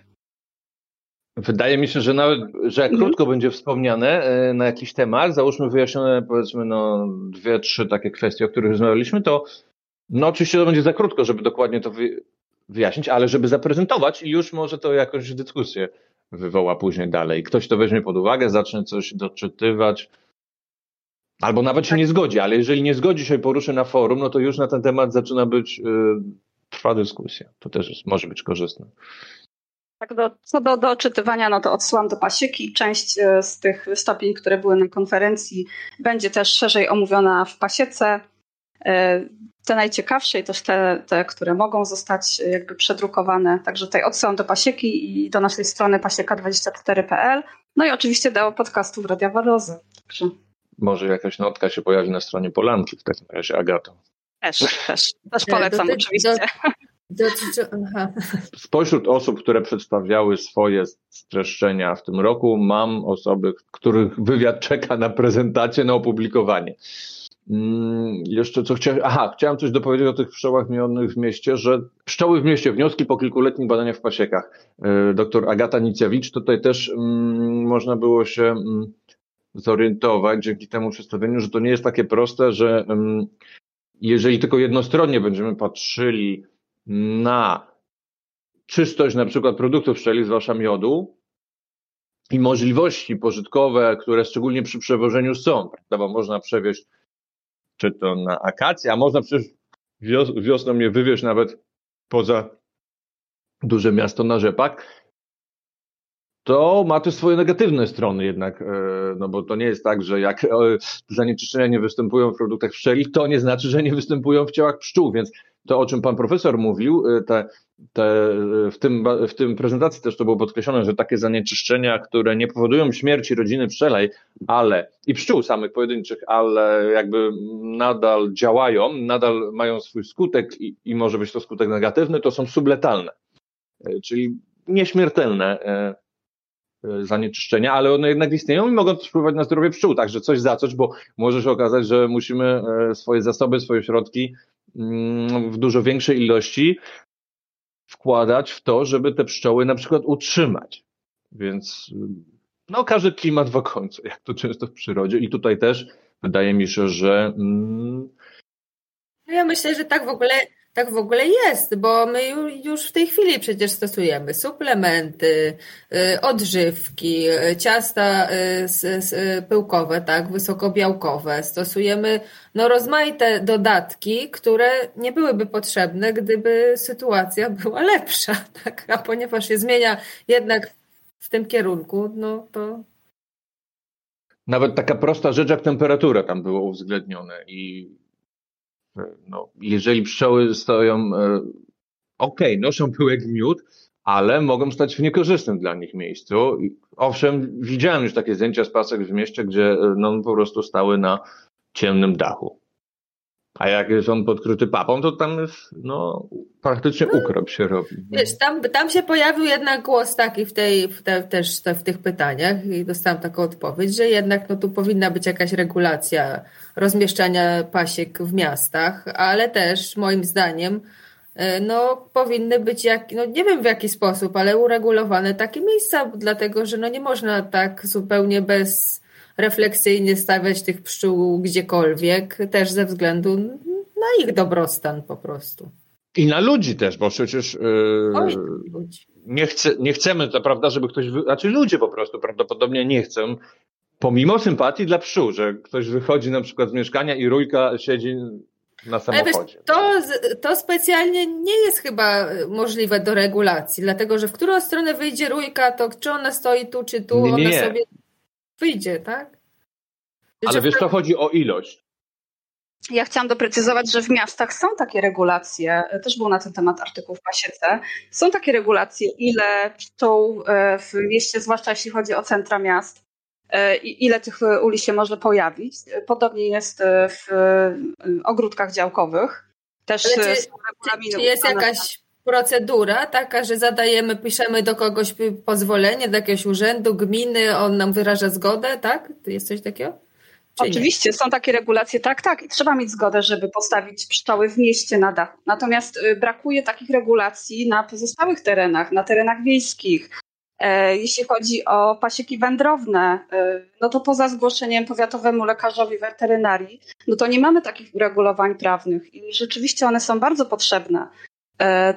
Wydaje mi się, że nawet, że jak mhm. krótko będzie wspomniane e, na jakiś temat, załóżmy wyjaśnione powiedzmy no dwie, trzy takie kwestie, o których rozmawialiśmy, to no oczywiście to będzie za krótko, żeby dokładnie to wyjaśnić, ale żeby zaprezentować i już może to jakąś dyskusję wywoła później dalej. Ktoś to weźmie pod uwagę, zacznie coś doczytywać, albo nawet się nie zgodzi, ale jeżeli nie zgodzi się i poruszy na forum, no to już na ten temat zaczyna być, yy, trwa dyskusja. To też jest, może być korzystne. Tak, do, co do, do odczytywania, no to odsyłam do pasieki. Część e, z tych wystąpień, które były na konferencji, będzie też szerzej omówiona w pasiece. E, te najciekawsze i też te, te, które mogą zostać e, jakby przedrukowane. Także tutaj odsyłam do pasieki i do naszej strony pasieka24.pl. No i oczywiście do podcastów Radia Warozy. Także... Może jakaś notka się pojawi na stronie Polanki w takim razie, Agato. Też, też, też polecam do, oczywiście. Do, Spośród osób, które przedstawiały swoje streszczenia w tym roku, mam osoby, których wywiad czeka na prezentację, na opublikowanie. Hmm, jeszcze co chciałem, aha, chciałem coś dopowiedzieć o tych pszczołach mionych w mieście, że pszczoły w mieście, wnioski po kilkuletnich badaniach w pasiekach. E, doktor Agata Nicjawicz, tutaj też mm, można było się mm, zorientować dzięki temu przedstawieniu, że to nie jest takie proste, że mm, jeżeli tylko jednostronnie będziemy patrzyli na czystość na przykład produktów pszczeli, zwłaszcza miodu, i możliwości pożytkowe, które szczególnie przy przewożeniu są, prawda, bo można przewieźć czy to na akacje, a można przecież wios wiosną je wywieźć nawet poza duże miasto na rzepak, to ma też swoje negatywne strony jednak, e, no bo to nie jest tak, że jak e, zanieczyszczenia nie występują w produktach pszczelich, to nie znaczy, że nie występują w ciałach pszczół, więc to, o czym pan profesor mówił, e, te, te, w, tym, w tym prezentacji też to było podkreślone, że takie zanieczyszczenia, które nie powodują śmierci rodziny pszczelej, ale i pszczół samych pojedynczych, ale jakby nadal działają, nadal mają swój skutek i, i może być to skutek negatywny, to są subletalne, czyli nieśmiertelne E, zanieczyszczenia, ale one jednak istnieją i mogą też wpływać na zdrowie pszczół, także coś za coś, bo może się okazać, że musimy e, swoje zasoby, swoje środki mm, w dużo większej ilości wkładać w to, żeby te pszczoły na przykład utrzymać. Więc no, każdy klimat w końcu, jak to często w przyrodzie. I tutaj też wydaje mi się, że. Mm... No ja myślę, że tak w ogóle tak w ogóle jest, bo my już w tej chwili przecież stosujemy suplementy, y, odżywki, y, ciasta y, pyłkowe, tak, wysokobiałkowe. Stosujemy no, rozmaite dodatki, które nie byłyby potrzebne, gdyby sytuacja była lepsza, <laughs> tak? A ponieważ się zmienia jednak w tym kierunku, no to nawet taka prosta rzecz jak temperatura tam było uwzględnione i no, jeżeli pszczoły stoją, e, ok, noszą pyłek miód, ale mogą stać w niekorzystnym dla nich miejscu. Owszem, widziałem już takie zdjęcia z pasek w mieście, gdzie e, no, po prostu stały na ciemnym dachu. A jak jest on podkryty papą, to tam jest, no, praktycznie no, ukrop się robi. Wiesz, tam, tam się pojawił jednak głos taki w tej, w te, też te, w tych pytaniach i dostałam taką odpowiedź, że jednak no, tu powinna być jakaś regulacja rozmieszczania pasiek w miastach, ale też moim zdaniem e, no, powinny być, jak, no, nie wiem w jaki sposób, ale uregulowane takie miejsca, dlatego że no, nie można tak zupełnie bez refleksyjnie stawiać tych pszczół gdziekolwiek, też ze względu na ich dobrostan po prostu. I na ludzi też, bo przecież yy, nie, chce, nie chcemy, to prawda, żeby ktoś, wy... znaczy ludzie po prostu prawdopodobnie nie chcą, pomimo sympatii dla pszczół, że ktoś wychodzi na przykład z mieszkania i rójka siedzi na samochodzie. Wiesz, to, to specjalnie nie jest chyba możliwe do regulacji, dlatego że w którą stronę wyjdzie rójka, to czy ona stoi tu, czy tu, nie, nie. ona sobie wyjdzie, tak? Ale wiesz, to chodzi o ilość. Ja chciałam doprecyzować, że w miastach są takie regulacje, też był na ten temat artykuł w Pasiece, są takie regulacje, ile pszczół e, w mieście, zwłaszcza jeśli chodzi o centra miast, e, ile tych uli się może pojawić. Podobnie jest e, w ogródkach działkowych. Też czy, czy jest jakaś procedura taka, że zadajemy, piszemy do kogoś pozwolenie, do jakiegoś urzędu, gminy, on nam wyraża zgodę, tak? Jest coś takiego? Czy Oczywiście nie? są takie regulacje, tak, tak, i trzeba mieć zgodę, żeby postawić pszczoły w mieście na dachu. Natomiast y, brakuje takich regulacji na pozostałych terenach, na terenach wiejskich. E, jeśli chodzi o pasieki wędrowne, y, no to poza zgłoszeniem powiatowemu lekarzowi weterynarii, no to nie mamy takich uregulowań prawnych i rzeczywiście one są bardzo potrzebne. E,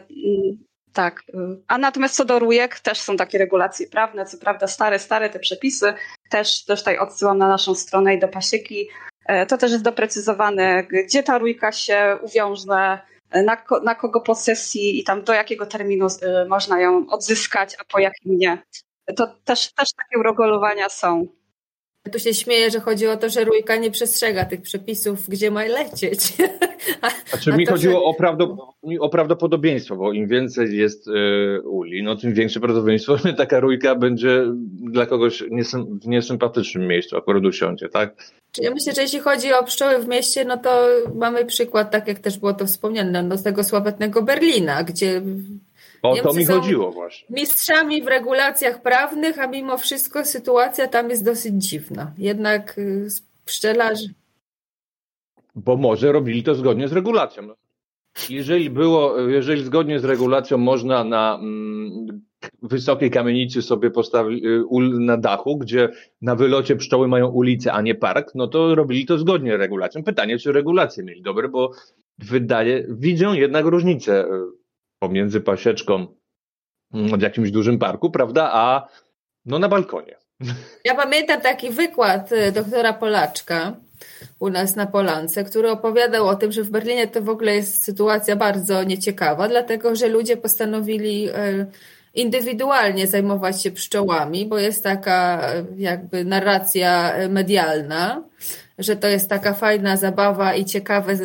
tak. A natomiast co do rujek, też są takie regulacje prawne, co prawda stare, stare te przepisy. Też, też tutaj odsyłam na naszą stronę i do pasieki. E, to też jest doprecyzowane, gdzie ta rójka się uwiąże, na, na kogo posesji i tam do jakiego terminu e, można ją odzyskać, a po jakim nie. To też, też takie uregulowania są. Tu się śmieję, że chodzi o to, że rójka nie przestrzega tych przepisów, gdzie ma lecieć. <laughs> A, znaczy mi to, chodziło że... o, o prawdopodobieństwo, bo im więcej jest y, uli, no tym większe prawdopodobieństwo, że taka rójka będzie dla kogoś niesym, w niesympatycznym miejscu akurat usiądzie, tak? Ja myślę, że jeśli chodzi o pszczoły w mieście, no to mamy przykład, tak jak też było to wspomniane, no, z tego sławetnego Berlina, gdzie o Niemcy to mi chodziło właśnie. Mistrzami w regulacjach prawnych, a mimo wszystko sytuacja tam jest dosyć dziwna. Jednak y, pszczelarze. Bo może robili to zgodnie z regulacją. Jeżeli było, jeżeli zgodnie z regulacją można na mm, wysokiej kamienicy sobie postawić y, na dachu, gdzie na wylocie pszczoły mają ulicę, a nie park, no to robili to zgodnie z regulacją. Pytanie, czy regulacje mieli dobre, bo wydaje, widzą jednak różnicę y, pomiędzy pasieczką w jakimś dużym parku, prawda, a No na balkonie. Ja pamiętam taki wykład y, doktora Polaczka u nas na Polance, który opowiadał o tym, że w Berlinie to w ogóle jest sytuacja bardzo nieciekawa, dlatego że ludzie postanowili y, indywidualnie zajmować się pszczołami, bo jest taka y, jakby narracja medialna, że to jest taka fajna zabawa i ciekawe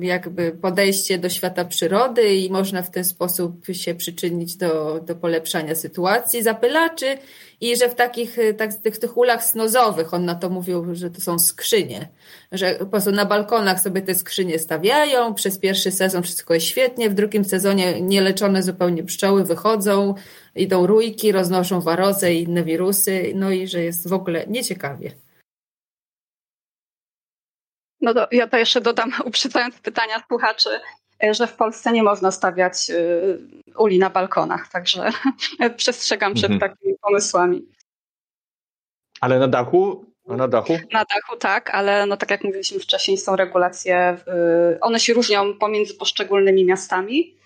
jakby podejście do świata przyrody i można w ten sposób się przyczynić do, do polepszania sytuacji zapylaczy i że w takich tak, tych, tych ulach snozowych, on na to mówił, że to są skrzynie, że po prostu na balkonach sobie te skrzynie stawiają, przez pierwszy sezon wszystko jest świetnie, w drugim sezonie nieleczone zupełnie pszczoły wychodzą, idą rójki, roznoszą warozę i inne wirusy, no i że jest w ogóle nieciekawie. No to ja to jeszcze dodam, <laughs> uprzedzając pytania słuchaczy, e, że w Polsce nie można stawiać e, uli na balkonach, także <laughs> przestrzegam przed mhm. takimi pomysłami. Ale na dachu? Na dachu? Na dachu tak, ale no tak jak mówiliśmy wcześniej, są regulacje, one się różnią pomiędzy poszczególnymi miastami.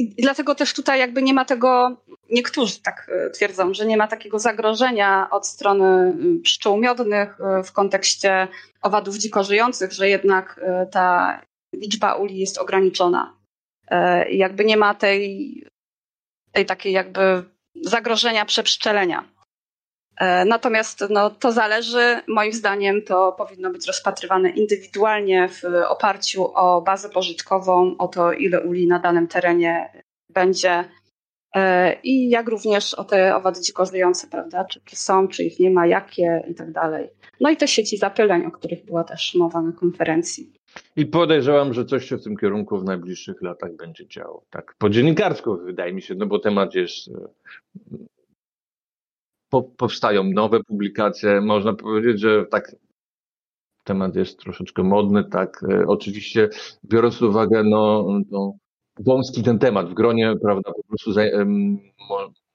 E, I dlatego też tutaj jakby nie ma tego, niektórzy tak twierdzą, że nie ma takiego zagrożenia od strony pszczół miodnych w kontekście owadów dziko żyjących, że jednak e, ta liczba uli jest ograniczona. E, jakby nie ma tej, tej takiej jakby zagrożenia przepszczelenia. E, natomiast no, to zależy, moim zdaniem, to powinno być rozpatrywane indywidualnie w oparciu o bazę pożytkową, o to, ile uli na danym terenie będzie i jak również o te owady dziko żyjące, prawda? Czy, czy są, czy ich nie ma, jakie i tak dalej. No i te sieci zapyleń, o których była też mowa na konferencji. I podejrzewam, że coś się w tym kierunku w najbliższych latach będzie działo. Tak, po dziennikarsko wydaje mi się, no bo temat jest. Po, powstają nowe publikacje. Można powiedzieć, że tak temat jest troszeczkę modny, tak. E, oczywiście biorąc pod uwagę, no, no wąski ten temat w gronie, prawda, po prostu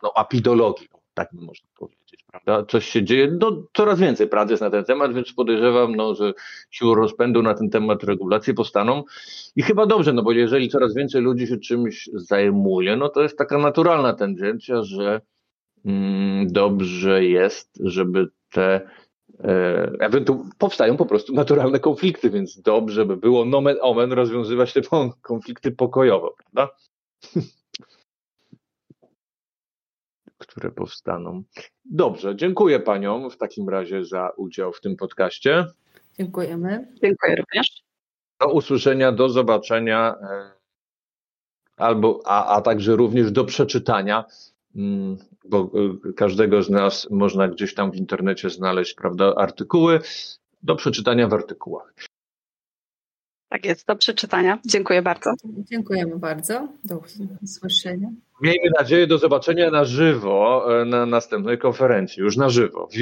no, apidologii, tak by można powiedzieć, prawda? Coś się dzieje, no, coraz więcej pracy jest na ten temat, więc podejrzewam, no, że siłą rozpędu na ten temat regulacje powstaną i chyba dobrze, no bo jeżeli coraz więcej ludzi się czymś zajmuje, no to jest taka naturalna tendencja, że dobrze jest, żeby te e, ewentualnie powstają po prostu naturalne konflikty, więc dobrze by było nomen omen rozwiązywać te konflikty pokojowo, prawda? <laughs> które powstaną. Dobrze, dziękuję Paniom w takim razie za udział w tym podcaście. Dziękujemy. Dziękuję również. Do usłyszenia, do zobaczenia, e, albo, a, a także również do przeczytania, mm, bo e, każdego z nas można gdzieś tam w internecie znaleźć prawda, artykuły, do przeczytania w artykułach. Tak jest, do przeczytania. Dziękuję bardzo. Dziękujemy bardzo. Do usłyszenia. Miejmy nadzieję do zobaczenia na żywo e, na następnej konferencji, już na żywo, w,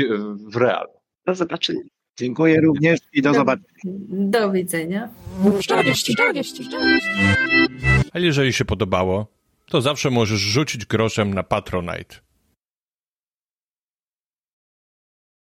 w realu. Do zobaczenia. Dziękuję również i do, do zobaczenia. Do widzenia. A jeżeli się podobało, to zawsze możesz rzucić groszem na Patronite.